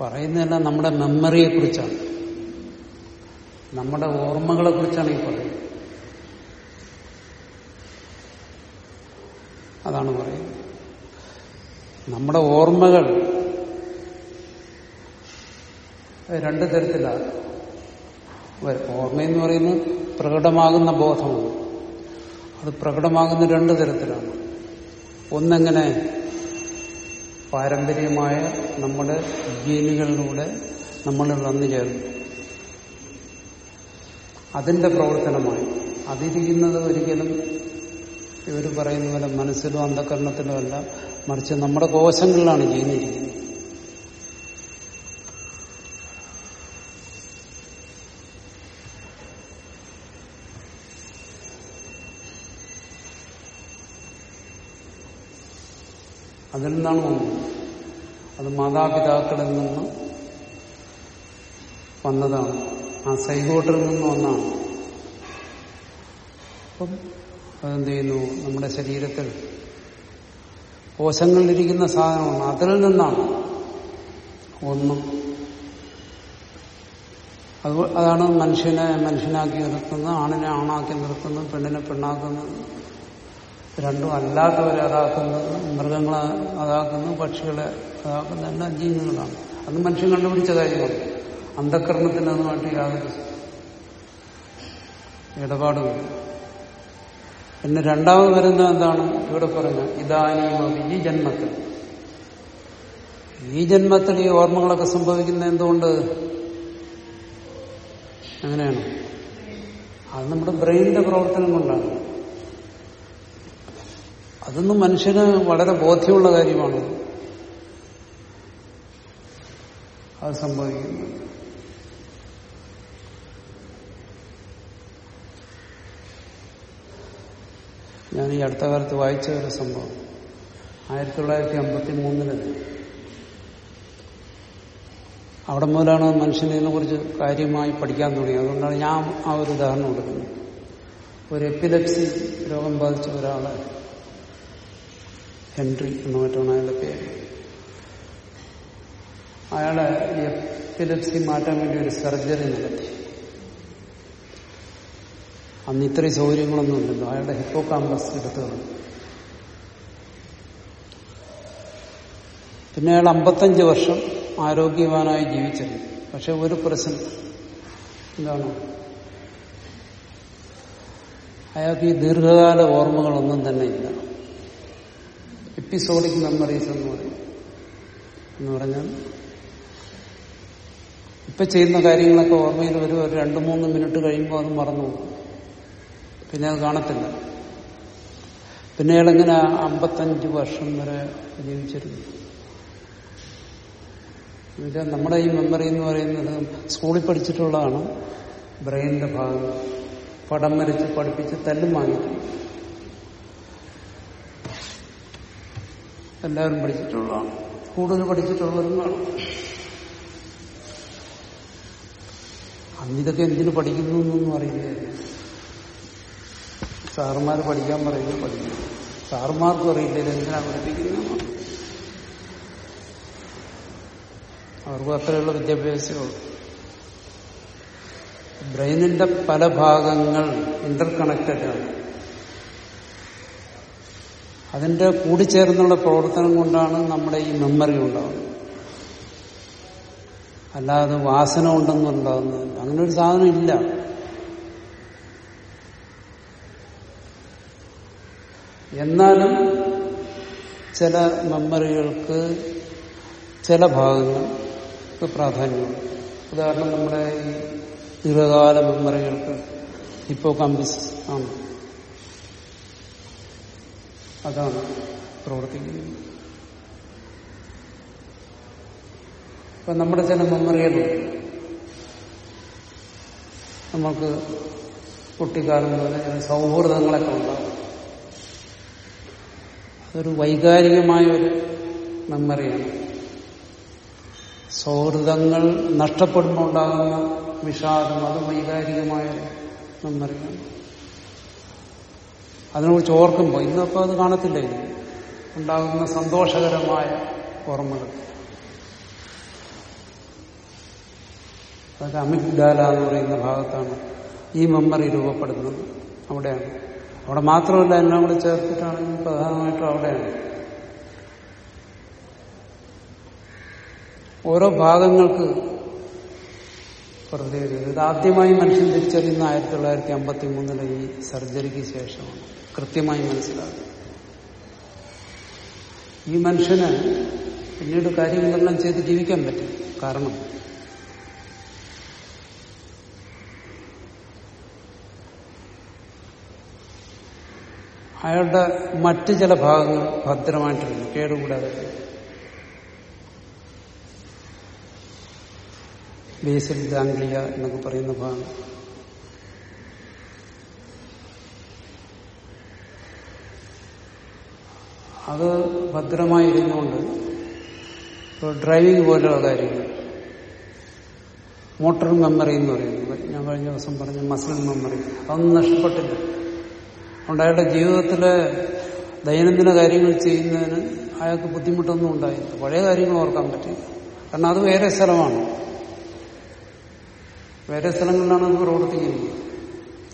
പറയുന്നതെല്ലാം നമ്മുടെ മെമ്മറിയെ കുറിച്ചാണ് നമ്മുടെ ഓർമ്മകളെ കുറിച്ചാണ് ഈ പറയുന്നത്. അതാണ് പറയുന്നത്. നമ്മുടെ ഓർമ്മകൾ രണ്ട് തരത്തിലാണ്. ഓർമ്മയെന്ന് പറയുന്നത് പ്രകടമാകുന്ന ബോധമാണ്. അത് പ്രകടമാകുന്ന രണ്ട് തരത്തിലാണ്. ഒന്നെങ്ങനെ പാരമ്പര്യമായ നമ്മുടെ ജീനുകളിലൂടെ നമ്മൾ വന്നു ചേർന്നു. അതിന്റെ പ്രവർത്തനമായി അതിരിക്കുന്നത് ഒരിക്കലും ഇവർ പറയുന്ന പോലെ മനസ്സിലും അന്ധകരണത്തിലും അല്ല മറിച്ച് നമ്മുടെ കോശങ്ങളിലാണ് ചെയ്യുന്നിരിക്കുന്നത് അതിൽ നിന്നാണ് വന്നത്. അത് മാതാപിതാക്കളിൽ നിന്ന് വന്നതാണ്. ആ സൈഗോട്ടിൽ നിന്ന് വന്നാണ്. അപ്പം അതെന്ത് ചെയ്യുന്നു? നമ്മുടെ ശരീരത്തിൽ കോശങ്ങളിലിരിക്കുന്ന സാധനമാണ് അതിൽ നിന്നാണ്. ഒന്നും. അത് അതാണ് മനുഷ്യനെ മനുഷ്യനാക്കി നിർത്തുന്നത് ആണിനെ ആണാക്കി നിർത്തുന്നത് പെണ്ണിനെ പെണ്ണാക്കുന്നത്. രണ്ടും അല്ലാത്തവരെ അതാക്കുന്നത് മൃഗങ്ങളെ അതാക്കുന്നു പക്ഷികളെ അതാക്കുന്ന എല്ലാം ജീനുകളാണ് അത് മനുഷ്യൻ കണ്ടുപിടിച്ച കാര്യമാണ്. അന്ധക്കരണത്തിന് അതുമായിട്ട് യാതൊരു ഇടപാടുമില്ല പിന്നെ രണ്ടാമത് വരുന്ന എന്താണ്? ഇവിടെ പറഞ്ഞ ഇതാനീമി ഈ ജന്മത്തിൽ. ഈ ജന്മത്തിൽ ഈ ഓർമ്മകളൊക്കെ സംഭവിക്കുന്ന എന്തുകൊണ്ട്? എങ്ങനെയാണ്? അത് നമ്മുടെ ബ്രെയിനിന്റെ പ്രവർത്തനം കൊണ്ടാണ്. അതൊന്നും മനുഷ്യന് വളരെ ബോധ്യമുള്ള കാര്യമാണ് അത് സംഭവിക്കുന്നു. ഞാൻ ഈ അടുത്ത കാലത്ത് വായിച്ച ഒരു സംഭവം. ആയിരത്തി തൊള്ളായിരത്തി അമ്പത്തി മൂന്നിൽ അവിടെ മുതലാണ് മനുഷ്യനെ കുറിച്ച് കാര്യമായി പഠിക്കാൻ തുടങ്ങിയത് അതുകൊണ്ടാണ് ഞാൻ ആ ഒരു ഉദാഹരണം കൊടുക്കുന്നത്. ഒരു എപ്പിലപ്സി രോഗം ബാധിച്ച ഒരാളെ ഹെൻറി എന്ന് മറ്റാണ് അയാളുടെ പേര്. അയാളെ എപ്പിലപ്സി മാറ്റാൻ വേണ്ടി ഒരു സർജറി നടത്തി. അന്ന് ഇത്രയും സൗകര്യങ്ങളൊന്നും ഇല്ലല്ലോ. അയാളുടെ ഹിപ്പോ കാമ്പസ് എടുത്തു പിന്നെ അയാൾ അമ്പത്തഞ്ച് വർഷം ആരോഗ്യവാനായി ജീവിച്ചത് പക്ഷെ ഒരു പ്രശ്നം. എന്താണ്? അയാൾക്ക് ഈ ദീർഘകാല ഓർമ്മകളൊന്നും തന്നെ ഇല്ല. എപ്പിസോഡിക് മെമ്മറീസ് എന്ന് പറയും. എന്ന് പറഞ്ഞാൽ ഇപ്പൊ ചെയ്യുന്ന കാര്യങ്ങളൊക്കെ ഓർമ്മയിൽ വരും. ഒരു രണ്ടു മൂന്ന് മിനിറ്റ് കഴിയുമ്പോൾ അത് മറന്നു പിന്നെ അത് കാണത്തില്ല. പിന്നെ അയാളെങ്ങനെ അമ്പത്തഞ്ച് വർഷം വരെ ജീവിച്ചിരുന്നു. എന്നുവെച്ചാൽ നമ്മുടെ ഈ മെമ്മറി എന്ന് പറയുന്നത് സ്കൂളിൽ പഠിച്ചിട്ടുള്ളതാണ്. ബ്രെയിനിന്റെ ഭാഗം. പടം വരച്ച് പഠിപ്പിച്ച് തല്ലും വാങ്ങിക്കും എല്ലാവരും പഠിച്ചിട്ടുള്ളതാണ്. കൂടുതൽ പഠിച്ചിട്ടുള്ളവരും കാണും. അന്നിതൊക്കെ എന്തിനു പഠിക്കുന്നു എന്നൊന്നും അറിയില്ല. സാറുമാർ പഠിക്കാൻ പറയുന്നു പഠിക്കുന്നു. സാറുമാർക്കും അറിയില്ല ഇതെന്തിനാണ് പഠിപ്പിക്കുന്നത്? അവർക്ക് അത്രയുള്ള വിദ്യാഭ്യാസമുള്ളൂ ബ്രെയിനിന്റെ പല ഭാഗങ്ങൾ ഇന്റർ കണക്റ്റഡ് ആണ്. അതിന്റെ കൂടിച്ചേർന്നുള്ള പ്രവർത്തനം കൊണ്ടാണ് നമ്മുടെ ഈ മെമ്മറി ഉണ്ടാകുന്നത് അല്ലാതെ വാസന ഉണ്ടെന്നും ഉണ്ടാകുന്നതല്ല അങ്ങനെ ഒരു സാധനം ഇല്ല. എന്നാലും ചില മെമ്മറികൾക്ക് ചില ഭാഗങ്ങൾക്ക് പ്രാധാന്യമുണ്ട്. ഉദാഹരണം നമ്മുടെ ഈ ദീർഘകാല മെമ്മറികൾക്ക് ഇപ്പോ കമ്പസ് ആണ്. അതാണ് പ്രവർത്തിക്കുന്നത്. ഇപ്പൊ നമ്മുടെ ചില മെമ്മറികളുണ്ട് നമുക്ക് കുട്ടിക്കാലം ചില സൗഹൃദങ്ങളൊക്കെ ഉണ്ടാകും. അതൊരു വൈകാരികമായ ഒരു മെമ്മറിയാണ്. സൗഹൃദങ്ങൾ നഷ്ടപ്പെടുമ്പോൾ ഉണ്ടാകുന്ന വിഷാദം അത് വൈകാരികമായ മെമ്മറിയാണ്. അതിനെക്കുറിച്ച് ഓർക്കുമ്പോൾ ഇന്നപ്പോൾ അത് കാണത്തില്ല. ഉണ്ടാകുന്ന സന്തോഷകരമായ ഓർമ്മകൾ. അതൊക്കെ അമിഗ്ഡാല എന്ന് പറയുന്ന ഭാഗത്താണ് ഈ മെമ്മറി രൂപപ്പെടുന്നത്. അവിടെയാണ്. അവിടെ മാത്രമല്ല എല്ലാം കൂടെ ചേർത്തിട്ടാണെങ്കിൽ പ്രധാനമായിട്ടും അവിടെയാണ്. ഓരോ ഭാഗങ്ങൾക്ക് പ്രത്യേകത ഇത് ആദ്യമായി മനുഷ്യൻ തിരിച്ചറിയുന്ന ആയിരത്തി തൊള്ളായിരത്തി അമ്പത്തി മൂന്നിലെ ഈ സർജറിക്ക് ശേഷമാണ്. കൃത്യമായി മനസ്സിലാകും. ഈ മനുഷ്യന് പിന്നീട് കാര്യങ്ങളെല്ലാം ചെയ്ത് ജീവിക്കാൻ പറ്റും. കാരണം അയാളുടെ മറ്റ് ചില ഭാഗങ്ങൾ ഭദ്രമായിട്ടിരുന്നു. കേടുകൂടാതെ. ബേസിൽ ദാംഗ്ലിയ എന്നൊക്കെ പറയുന്ന ഭാഗം. അത് ഭദ്രമായി ഇരുന്നുകൊണ്ട് ഇപ്പോൾ ഡ്രൈവിംഗ് പോലെയുള്ള കാര്യങ്ങൾ മോട്ടോർ മെമ്മറി എന്ന് പറയുന്നത്. ഞാൻ കഴിഞ്ഞ ദിവസം പറഞ്ഞ മസിൽ മെമ്മറി അതൊന്നും നഷ്ടപ്പെട്ടില്ല. അതുകൊണ്ട് അയാളുടെ ജീവിതത്തിലെ ദൈനംദിന കാര്യങ്ങൾ ചെയ്യുന്നതിന് അയാൾക്ക് ബുദ്ധിമുട്ടൊന്നും ഉണ്ടായില്ല. പഴയ കാര്യങ്ങൾ ഓർക്കാൻ പറ്റി കാരണം അത് വേറെ സ്ഥലമാണ്. വേറെ സ്ഥലങ്ങളിലാണ് അത് പ്രവർത്തിക്കുന്നത്.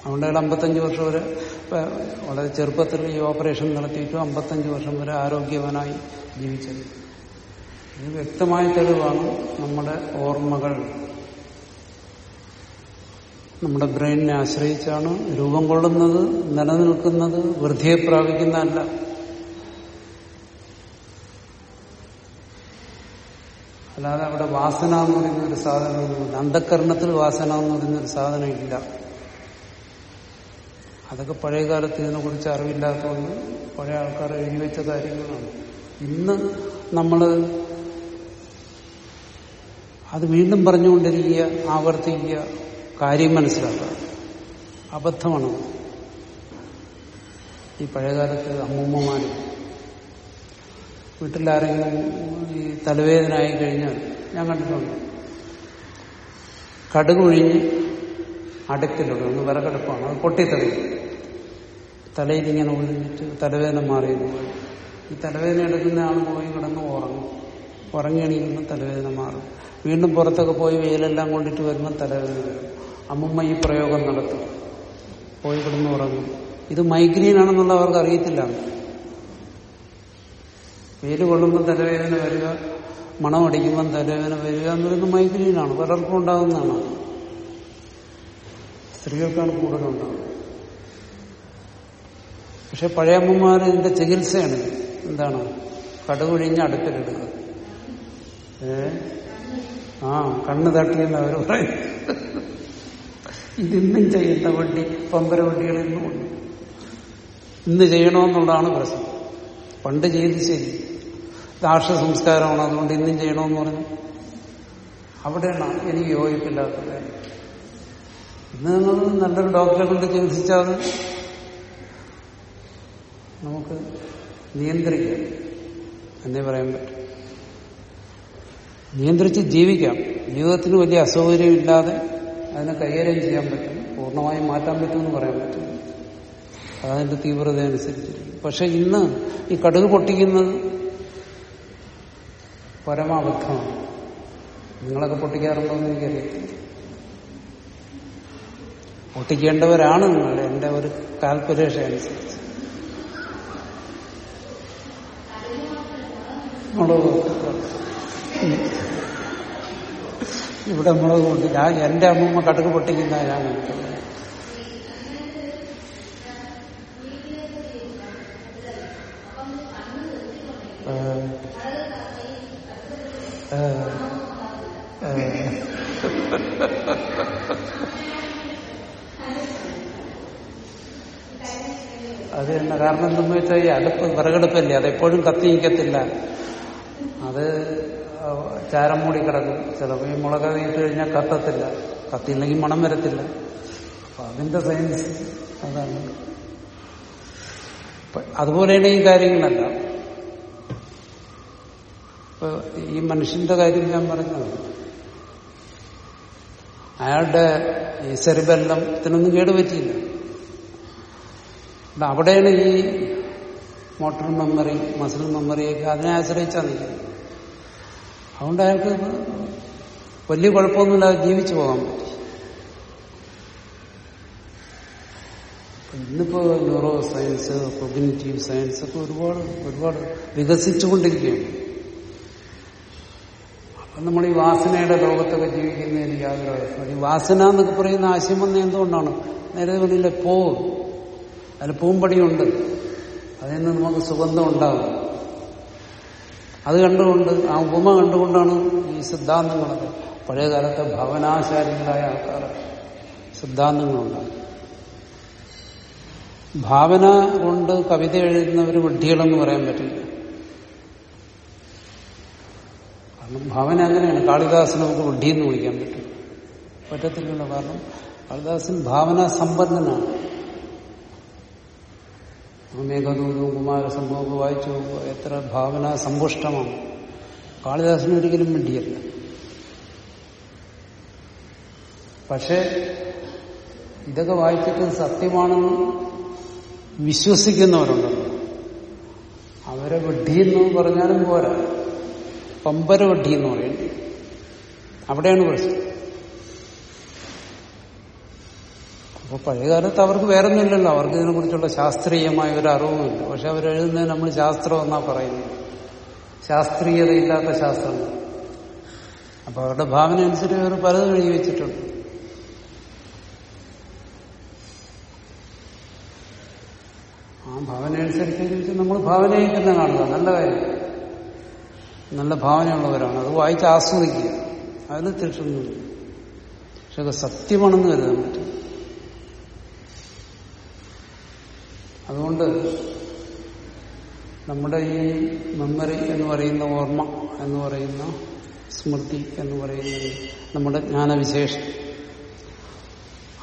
അതുകൊണ്ട് അയാൾ അമ്പത്തഞ്ച് വർഷം വരെ വളരെ ചെറുപ്പത്തിൽ ഈ ഓപ്പറേഷൻ നടത്തിയിട്ട് അമ്പത്തഞ്ച് വർഷം വരെ ആരോഗ്യവനായി ജീവിച്ചത്. ഇത് വ്യക്തമായ തെളിവാണ് നമ്മുടെ ഓർമ്മകൾ. നമ്മുടെ ബ്രെയിനിനെ ആശ്രയിച്ചാണ് രൂപം കൊള്ളുന്നത് നിലനിൽക്കുന്നത് വൃദ്ധിയെ പ്രാപിക്കുന്നതല്ല അല്ലാതെ അവിടെ വാസന എന്ന് പറയുന്ന ഒരു സാധനമൊന്നുമില്ല അന്ധക്കരണത്തിൽ വാസന എന്ന് പറയുന്ന ഒരു സാധനം ഇല്ല അതൊക്കെ പഴയ കാലത്ത് ഇതിനെക്കുറിച്ച് അറിവില്ലാത്തതുകൊണ്ട് പഴയ ആൾക്കാർ എഴുതി വെച്ച കാര്യങ്ങളാണ്. ഇന്ന് നമ്മൾ അത് വീണ്ടും പറഞ്ഞുകൊണ്ടിരിക്കുക ആവർത്തിക്കുക കാര്യം മനസ്സിലാക്കാം അബദ്ധമാണ്. ഈ പഴയകാലത്ത് അമ്മൂമ്മമാർ വീട്ടിലാരെങ്കിലും ഈ തലവേദന ആയി കഴിഞ്ഞാൽ ഞാൻ കണ്ടിട്ടുണ്ട്. കടുകൊഴിഞ്ഞ് അടുക്കലുണ്ട് ഒന്ന് വിറകടുപ്പാണ്. അത് പൊട്ടിത്തെറിയും. തലയിൽ ഇങ്ങനെ ഒഴിഞ്ഞിട്ട് തലവേദന മാറിയെന്ന് ഈ തലവേദന എടുക്കുന്ന ആൾ പോയി കിടന്ന് ഉറങ്ങും. ഉറങ്ങി തലവേദന മാറും. വീണ്ടും പുറത്തൊക്കെ പോയി വെയിലെല്ലാം കൊണ്ടിട്ട് വരുമ്പോൾ തലവേദന വരും അമ്മുമ്മ ഈ പ്രയോഗം നടത്തും. പോയി കിടന്ന് ഉറങ്ങും. ഇത് മൈഗ്രീൻ ആണെന്നുള്ള അവർക്ക് അറിയത്തില്ല. വെയിൽ കൊള്ളുമ്പോൾ തലവേദന വരിക മണമടിക്കുമ്പം തലവേദന വരിക എന്ന് പറയുന്നത് മൈഗ്രീനാണ് പലർക്കും ഉണ്ടാകുന്നതാണ്. സ്ത്രീകൾക്കാണ് കൂടുതലുണ്ടാകുന്നത്. പക്ഷെ പഴയ അമ്മമാർ ഇതിന്റെ ചികിത്സയാണ്. എന്താണ്? കടുകൊഴിഞ്ഞ് അടുക്കലെടുക്കുക. ഏ? ആ കണ്ണ് തട്ടിയെന്ന് അവർ പറയും. ഇതിന്നും ചെയ്യുന്ന വണ്ടി പമ്പര വണ്ടികൾ ഇന്നും ഉണ്ട്. ഇന്ന് ചെയ്യണമെന്നുള്ളതാണ് പ്രശ്നം. പണ്ട് ചെയ്ത് ശരി. ദാർഷ സംസ്കാരമാണ് അതുകൊണ്ട് ഇന്നും ചെയ്യണമെന്ന് പറഞ്ഞു. അവിടെയാണ് എനിക്ക് യോജിപ്പില്ലാത്ത ഇന്ന് നിങ്ങൾ നല്ലൊരു ഡോക്ടറെ കൊണ്ട് ചികിത്സിച്ചാൽ നമുക്ക് നിയന്ത്രിക്കാം. എന്നേ പറയാൻ പറ്റും. നിയന്ത്രിച്ച് ജീവിക്കാം. ജീവിതത്തിന് വലിയ അസൗകര്യമില്ലാതെ അതിനെ കൈകാര്യം ചെയ്യാൻ പറ്റും. പൂർണമായും മാറ്റാൻ പറ്റുമെന്ന് പറയാൻ പറ്റും. അതതിന്റെ തീവ്രത അനുസരിച്ചിരിക്കും പക്ഷെ ഇന്ന് ഈ കടുക് പൊട്ടിക്കുന്നത് പരമാബദ്ധമാണ്. നിങ്ങളൊക്കെ പൊട്ടിക്കാറുണ്ടോ എന്ന് എനിക്കറിയത്തില്ല. പൊട്ടിക്കേണ്ടവരാണ് നിങ്ങൾ എന്റെ ഒരു കാൽക്കുലേഷൻ അനുസരിച്ച്. മുളക് ഇവിടെ മുളക് കൊണ്ട് ഞാൻ എന്റെ അമ്മമ്മ കടുക് പൊട്ടിക്കുന്ന ഞാൻ അത് തന്നെ കാരണം എന്തെന്ന് വെച്ചാൽ അടുപ്പ് വിറകടുപ്പല്ലേ? അതെപ്പോഴും കത്തി നിൽക്കത്തില്ല. അത് ചാരം മൂടി കിടക്കും. ചിലപ്പോൾ ഈ മുളക് ഇട്ട് കഴിഞ്ഞാൽ കത്തത്തില്ല. കത്തിയില്ലെങ്കിൽ മണം വരത്തില്ല. അപ്പൊ അതിന്റെ സയൻസ് അതാണ്. അതുപോലെയാണ് ഈ കാര്യങ്ങളെല്ലാം. ഈ മനുഷ്യന്റെ കാര്യം ഞാൻ പറഞ്ഞത്. അയാളുടെ ഈ സെറിബെല്ലത്തിനൊന്നും കേടുപറ്റിയില്ല അവിടെയാണ് ഈ മോട്ടോർ മെമ്മറി മസിൽ മെമ്മറിയൊക്കെ അതിനെ ആശ്രയിച്ചാണ് നിൽക്കുന്നത് അതുകൊണ്ട് അയാൾക്ക് വലിയ കുഴപ്പമൊന്നുമില്ലാതെ ജീവിച്ചു പോകാൻ പറ്റി. ഇന്നിപ്പോ ന്യൂറോ സയൻസ് കൊഗ്നേറ്റീവ് സയൻസ് ഒക്കെ ഒരുപാട് ഒരുപാട് വികസിച്ചുകൊണ്ടിരിക്കുകയാണ്. അപ്പം നമ്മൾ ഈ വാസനയുടെ ലോകത്തൊക്കെ ജീവിക്കുന്നതിന് യാതൊരു ഈ വാസന എന്നൊക്കെ പറയുന്ന ആശയം വന്ന എന്തുകൊണ്ടാണ്? നേരെ പറഞ്ഞില്ലേ പോവും. അതിൽ പൂമ്പടിയുണ്ട്. അതിൽ നിന്ന് നമുക്ക് സുഗന്ധം ഉണ്ടാകും. അത് കണ്ടുകൊണ്ട് ആ ഉപമ കണ്ടുകൊണ്ടാണ് ഈ സിദ്ധാന്തങ്ങളൊക്കെ പഴയ കാലത്തെ ഭവനാശാലികളായ ആൾക്കാർ സിദ്ധാന്തങ്ങളുണ്ടാകും ഭാവന കൊണ്ട് കവിത എഴുതുന്നവർ വിഡ്ഢികളെന്ന് പറയാൻ പറ്റില്ല. കാരണം ഭാവന അങ്ങനെയാണ്. കാളിദാസ് നമുക്ക് വിഡ്ഢിയെന്ന് വിളിക്കാൻ പറ്റും പറ്റത്തില്ലല്ലോ. കാരണം കാളിദാസൻ ഭാവന സമ്പന്നനാണ് മേഘദൂതവും കുമാരസംഭവമൊക്കെ വായിച്ചു നോക്കുക എത്ര ഭാവന സമ്പുഷ്ടമാണ്. കാളിദാസന് ഒരിക്കലും മിണ്ടിയല്ല. പക്ഷെ ഇതൊക്കെ വായിച്ചിട്ട് സത്യമാണെന്ന് വിശ്വസിക്കുന്നവരുണ്ട് അവരെ വെഡ്ഡി എന്ന് പറഞ്ഞാലും പോരാ. പമ്പര വെഡ്ഡി എന്ന് പറയുന്നത് അവിടെയാണ് പ്രശ്നം. അപ്പൊ പഴയകാലത്ത് അവർക്ക് വേറൊന്നുമില്ലല്ലോ. അവർക്ക് ഇതിനെ കുറിച്ചുള്ള ശാസ്ത്രീയമായ ഒരു അറിവുമില്ല. പക്ഷെ അവരെഴുതുന്നത് നമ്മൾ ശാസ്ത്രം എന്നാ പറയുന്നത്. ശാസ്ത്രീയതയില്ലാത്ത ശാസ്ത്രം. അപ്പൊ അവരുടെ ഭാവന അനുസരിച്ച് അവർ പലതും എഴുതി വെച്ചിട്ടുണ്ട്. ആ ഭാവന അനുസരിച്ച് ചോദിച്ചാൽ നമ്മൾ ഭാവനയിൽ തന്നെ കാണുക. നല്ല കാര്യം. നല്ല ഭാവനയുള്ളവരാണ്. അത് വായിച്ച് ആസ്വദിക്കുക. അതിൽ തെറ്റൊന്നുമില്ല. പക്ഷെ അത് സത്യമാണെന്ന് കരുതാൻ പറ്റും അതുകൊണ്ട് നമ്മുടെ ഈ മെമ്മറി എന്ന് പറയുന്ന ഓർമ്മ എന്ന് പറയുന്ന സ്മൃതി എന്ന് പറയുന്ന നമ്മുടെ ജ്ഞാനവിശേഷം.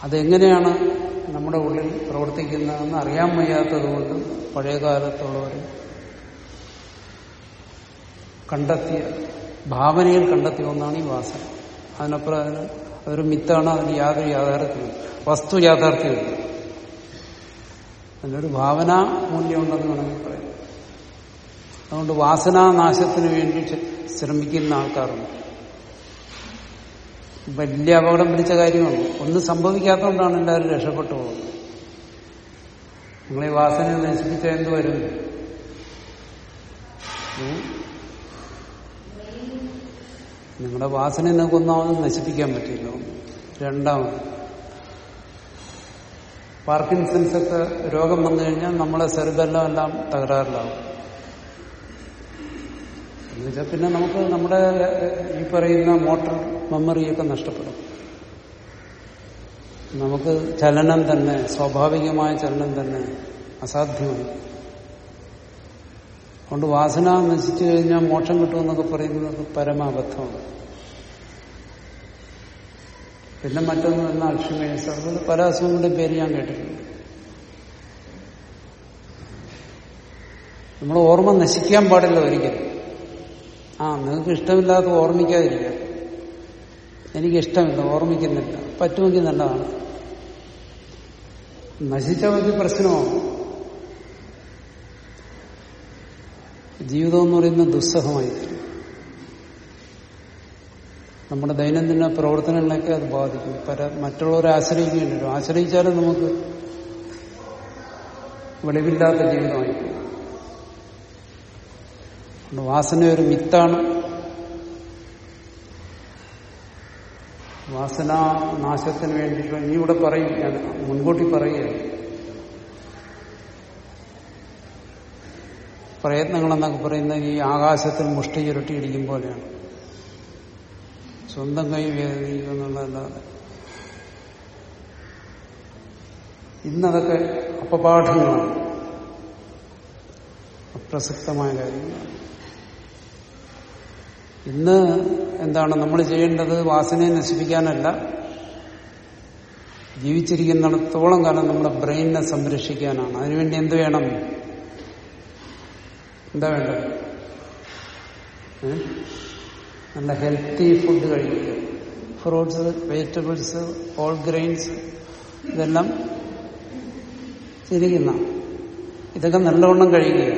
അതെങ്ങനെയാണ് നമ്മുടെ ഉള്ളിൽ പ്രവർത്തിക്കുന്നതെന്ന് അറിയാൻ വയ്യാത്തത് കൊണ്ട് പഴയകാലത്തുള്ളവർ കണ്ടെത്തിയ ഭാവനയിൽ കണ്ടെത്തിയ ഒന്നാണ് ഈ വാസന. അതിനപ്പുറം അതിന് അതൊരു മിത്താണ് അതിന് യാതൊരു യാഥാർത്ഥ്യമില്ല വസ്തു യാഥാർത്ഥ്യമില്ല അതിനൊരു ഭാവനാ മൂല്യമുണ്ടെന്ന് വേണമെങ്കിൽ പറയാം. അതുകൊണ്ട് വാസനാനാശത്തിന് വേണ്ടി ശ്രമിക്കുന്ന ആൾക്കാരുണ്ട്. വലിയ അപകടം പിടിച്ച കാര്യമാണ്. ഒന്നും സംഭവിക്കാത്തതുകൊണ്ടാണ് എല്ലാവരും രക്ഷപ്പെട്ടു പോകുന്നത്. നിങ്ങളീ വാസന നശിപ്പിച്ച എന്ത് വരും? നിങ്ങളുടെ വാസന നിങ്ങൾക്ക് ഒന്നാമത് നശിപ്പിക്കാൻ പറ്റില്ല. രണ്ടാമത് പാർക്കിൻസൺസ് ഒക്കെ രോഗം വന്നു കഴിഞ്ഞാൽ നമ്മളെ സെറിബെല്ലാം എല്ലാം തകരാറിലാവും. എന്നുവെച്ചാൽ പിന്നെ നമുക്ക് നമ്മുടെ ഈ പറയുന്ന മോട്ടർ മെമ്മറിയൊക്കെ നഷ്ടപ്പെടും. നമുക്ക് ചലനം തന്നെ സ്വാഭാവികമായ ചലനം തന്നെ അസാധ്യമാണ്. അതുകൊണ്ട് വാസന നശിച്ചു കഴിഞ്ഞാൽ മോക്ഷം കിട്ടുമെന്നൊക്കെ പറയുന്നത് പരമാബദ്ധമാണ്. പിന്നെ മറ്റൊന്ന് എന്ന അൽഷിമേഴ്സ് അതുപോലെ പല അസുഖങ്ങളുടെ പേര് ഞാൻ കേട്ടിട്ടുണ്ട് നമ്മൾ ഓർമ്മ നശിക്കാൻ പാടില്ല ഒരിക്കലും. ആ നിങ്ങൾക്ക് ഇഷ്ടമില്ലാത്ത ഓർമ്മിക്കാതിരിക്കാം. എനിക്കിഷ്ടമില്ല ഓർമ്മിക്കുന്നില്ല. പറ്റുമെങ്കിൽ നല്ലതാണ്. നശിച്ച വലിയ പ്രശ്നമാണ് ജീവിതം എന്ന് പറയുന്നത് ദുസ്സഹമായി നമ്മുടെ ദൈനംദിന പ്രവർത്തനങ്ങളൊക്കെ അത് ബാധിക്കും. പല മറ്റുള്ളവരെ ആശ്രയിക്കേണ്ടി വരും. ആശ്രയിച്ചാലും നമുക്ക് വെളിവില്ലാത്ത ജീവിതമായിരിക്കും വാസന ഒരു മിത്താണ്. വാസന നാശത്തിന് വേണ്ടിയിട്ട് നീ ഇവിടെ പറയും. ഞാൻ മുൻകൂട്ടി പറയുകയാണ്. പ്രയത്നങ്ങളെന്നൊക്കെ പറയുന്നത് ഈ ആകാശത്തിൽ മുഷ്ടി ചുരുട്ടിയിടിക്കും പോലെയാണ്. സ്വന്തം കൈ വേദനിക്കുക എന്നുള്ളതല്ലാതെ ഇന്നതൊക്കെ അപപാഠങ്ങളാണ്. അപ്രസക്തമായ കാര്യങ്ങളാണ്. ഇന്ന് എന്താണ് നമ്മൾ ചെയ്യേണ്ടത്? വാസനയെ നശിപ്പിക്കാനല്ല. ജീവിച്ചിരിക്കുന്നിടത്തോളം കാലം നമ്മുടെ ബ്രെയിനിനെ സംരക്ഷിക്കാനാണ്. അതിനുവേണ്ടി എന്ത് വേണം? എന്താ വേണ്ടത്? നല്ല ഹെൽത്തി ഫുഡ് കഴിക്കുക ഫ്രൂട്ട്സ് വെജിറ്റബിൾസ് ഹോൾ ഗ്രെയിൻസ് ഇതെല്ലാം ചിരിക്കുന്ന ഇതൊക്കെ നല്ലവണ്ണം കഴിക്കുക.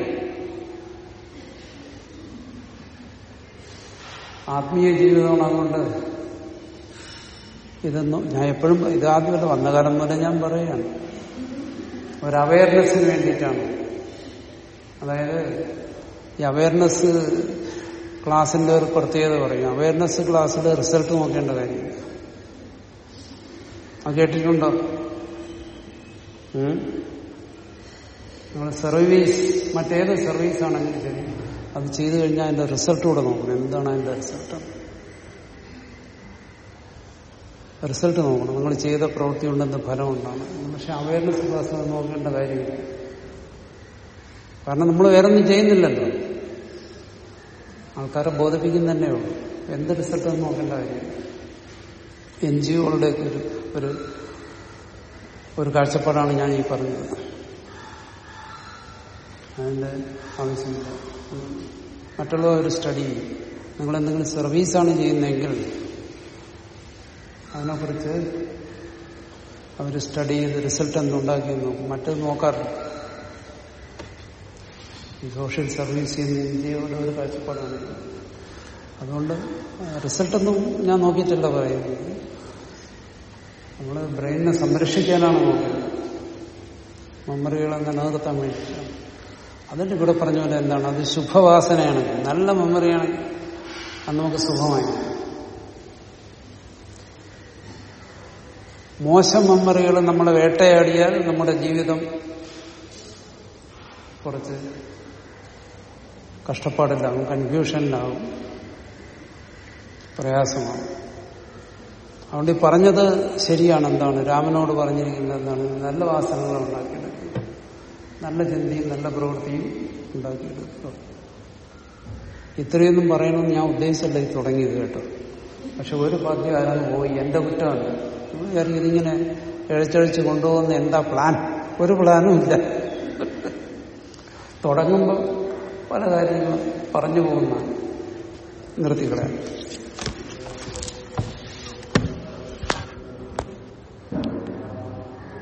ആത്മീയ ജീവിതമാണ് അതുകൊണ്ട് ഇതൊന്നും ഞാൻ എപ്പോഴും ഇതാദ്യമല്ല വന്ന കാലം മുതലേ ഞാൻ പറയുകയാണ്. ഒരു അവയർനെസ്സിന് വേണ്ടിയിട്ടാണ്. അതായത് ഈ അവയർനെസ് ക്ലാസിന്റെ ഒരു പ്രത്യേകത പറയും. അവയർനെസ് ക്ലാസ്സിലെ റിസൾട്ട് നോക്കേണ്ട കാര്യം. അത് കേട്ടിട്ടുണ്ടോ? നമ്മൾ സർവീസ് മറ്റേത് സർവീസ് ആണെങ്കിലും ശരി. അത് ചെയ്തു കഴിഞ്ഞാൽ അതിന്റെ റിസൾട്ട് കൂടെ നോക്കണം. എന്താണ് അതിന്റെ റിസൾട്ട് റിസൾട്ട് നോക്കണം. നിങ്ങൾ ചെയ്ത പ്രവൃത്തി കൊണ്ട് എന്ത് ഫലം ഉണ്ടാണ് പക്ഷെ അവയർനെസ് ക്ലാസ് നോക്കേണ്ട കാര്യമില്ല. കാരണം നമ്മൾ വേറെ ഒന്നും ചെയ്യുന്നില്ലല്ലോ. ആൾക്കാരെ ബോധിപ്പിക്കുന്ന തന്നെ ഉള്ളൂ എന്ത് റിസൾട്ട് എന്ന് നോക്കേണ്ട കാര്യം എൻ ജി ഒകളുടെ ഒരു ഒരു ഒരു കാഴ്ചപ്പാടാണ് ഞാൻ ഈ പറഞ്ഞത്. അതിന്റെ ആവശ്യമില്ല. മറ്റുള്ള ഒരു സ്റ്റഡി നിങ്ങൾ എന്തെങ്കിലും സർവീസാണ് ചെയ്യുന്നതെങ്കിൽ അതിനെക്കുറിച്ച് അവർ സ്റ്റഡി ചെയ്ത് റിസൾട്ട് എന്തുണ്ടാക്കി നോക്കും. മറ്റത് നോക്കാറില്ല. ഈ സോഷ്യൽ സർവീസ് ചെയ്യുന്ന ഇന്ത്യയുടെ ഒരു കാഴ്ചപ്പാടാണ് അതുകൊണ്ട് റിസൾട്ടൊന്നും ഞാൻ നോക്കിയിട്ടില്ല പറയുന്നത് നമ്മൾ ബ്രെയിനിനെ സംരക്ഷിക്കാനാണ് നോക്കുന്നത്. മെമ്മറികളെ നിലനിർത്താൻ വേണ്ടിയിട്ടാണ് അതിന്റെ ഇവിടെ പറഞ്ഞ പോലെ എന്താണ്? അത് ശുഭവാസനയാണ്. നല്ല മെമ്മറിയാണ്. അത് നമുക്ക് സുഖമായി. മോശം മെമ്മറികൾ നമ്മൾ വേട്ടയാടിയാൽ നമ്മുടെ ജീവിതം കുറച്ച് കഷ്ടപ്പാടിലാവും കൺഫ്യൂഷനിലാവും പ്രയാസമാവും. അതുകൊണ്ട് ഈ പറഞ്ഞത് ശരിയാണ് എന്താണ്? രാമനോട് പറഞ്ഞിരിക്കുന്നത് എന്താണ് നല്ല വാസനകൾ ഉണ്ടാക്കിയെടുക്കുക നല്ല ചിന്തയും നല്ല പ്രവൃത്തിയും ഉണ്ടാക്കിയെടുക്കുക ഇത്രയൊന്നും പറയണമെന്ന് ഞാൻ ഉദ്ദേശിച്ചല്ല ഇത് തുടങ്ങിയത് കേട്ടോ. പക്ഷെ ഒരു പദ്യം ആരാണ് പോയി എന്റെ നമ്മൾ വിചാരിക്കും ഇതിങ്ങനെ എഴുച്ചഴിച്ച് കൊണ്ടുപോകുന്ന എന്താ പ്ലാൻ? ഒരു പ്ലാനും ഇല്ല. തുടങ്ങുമ്പോൾ പല കാര്യങ്ങളും പറഞ്ഞു പോകുന്ന നിർത്തിക്കളയാം.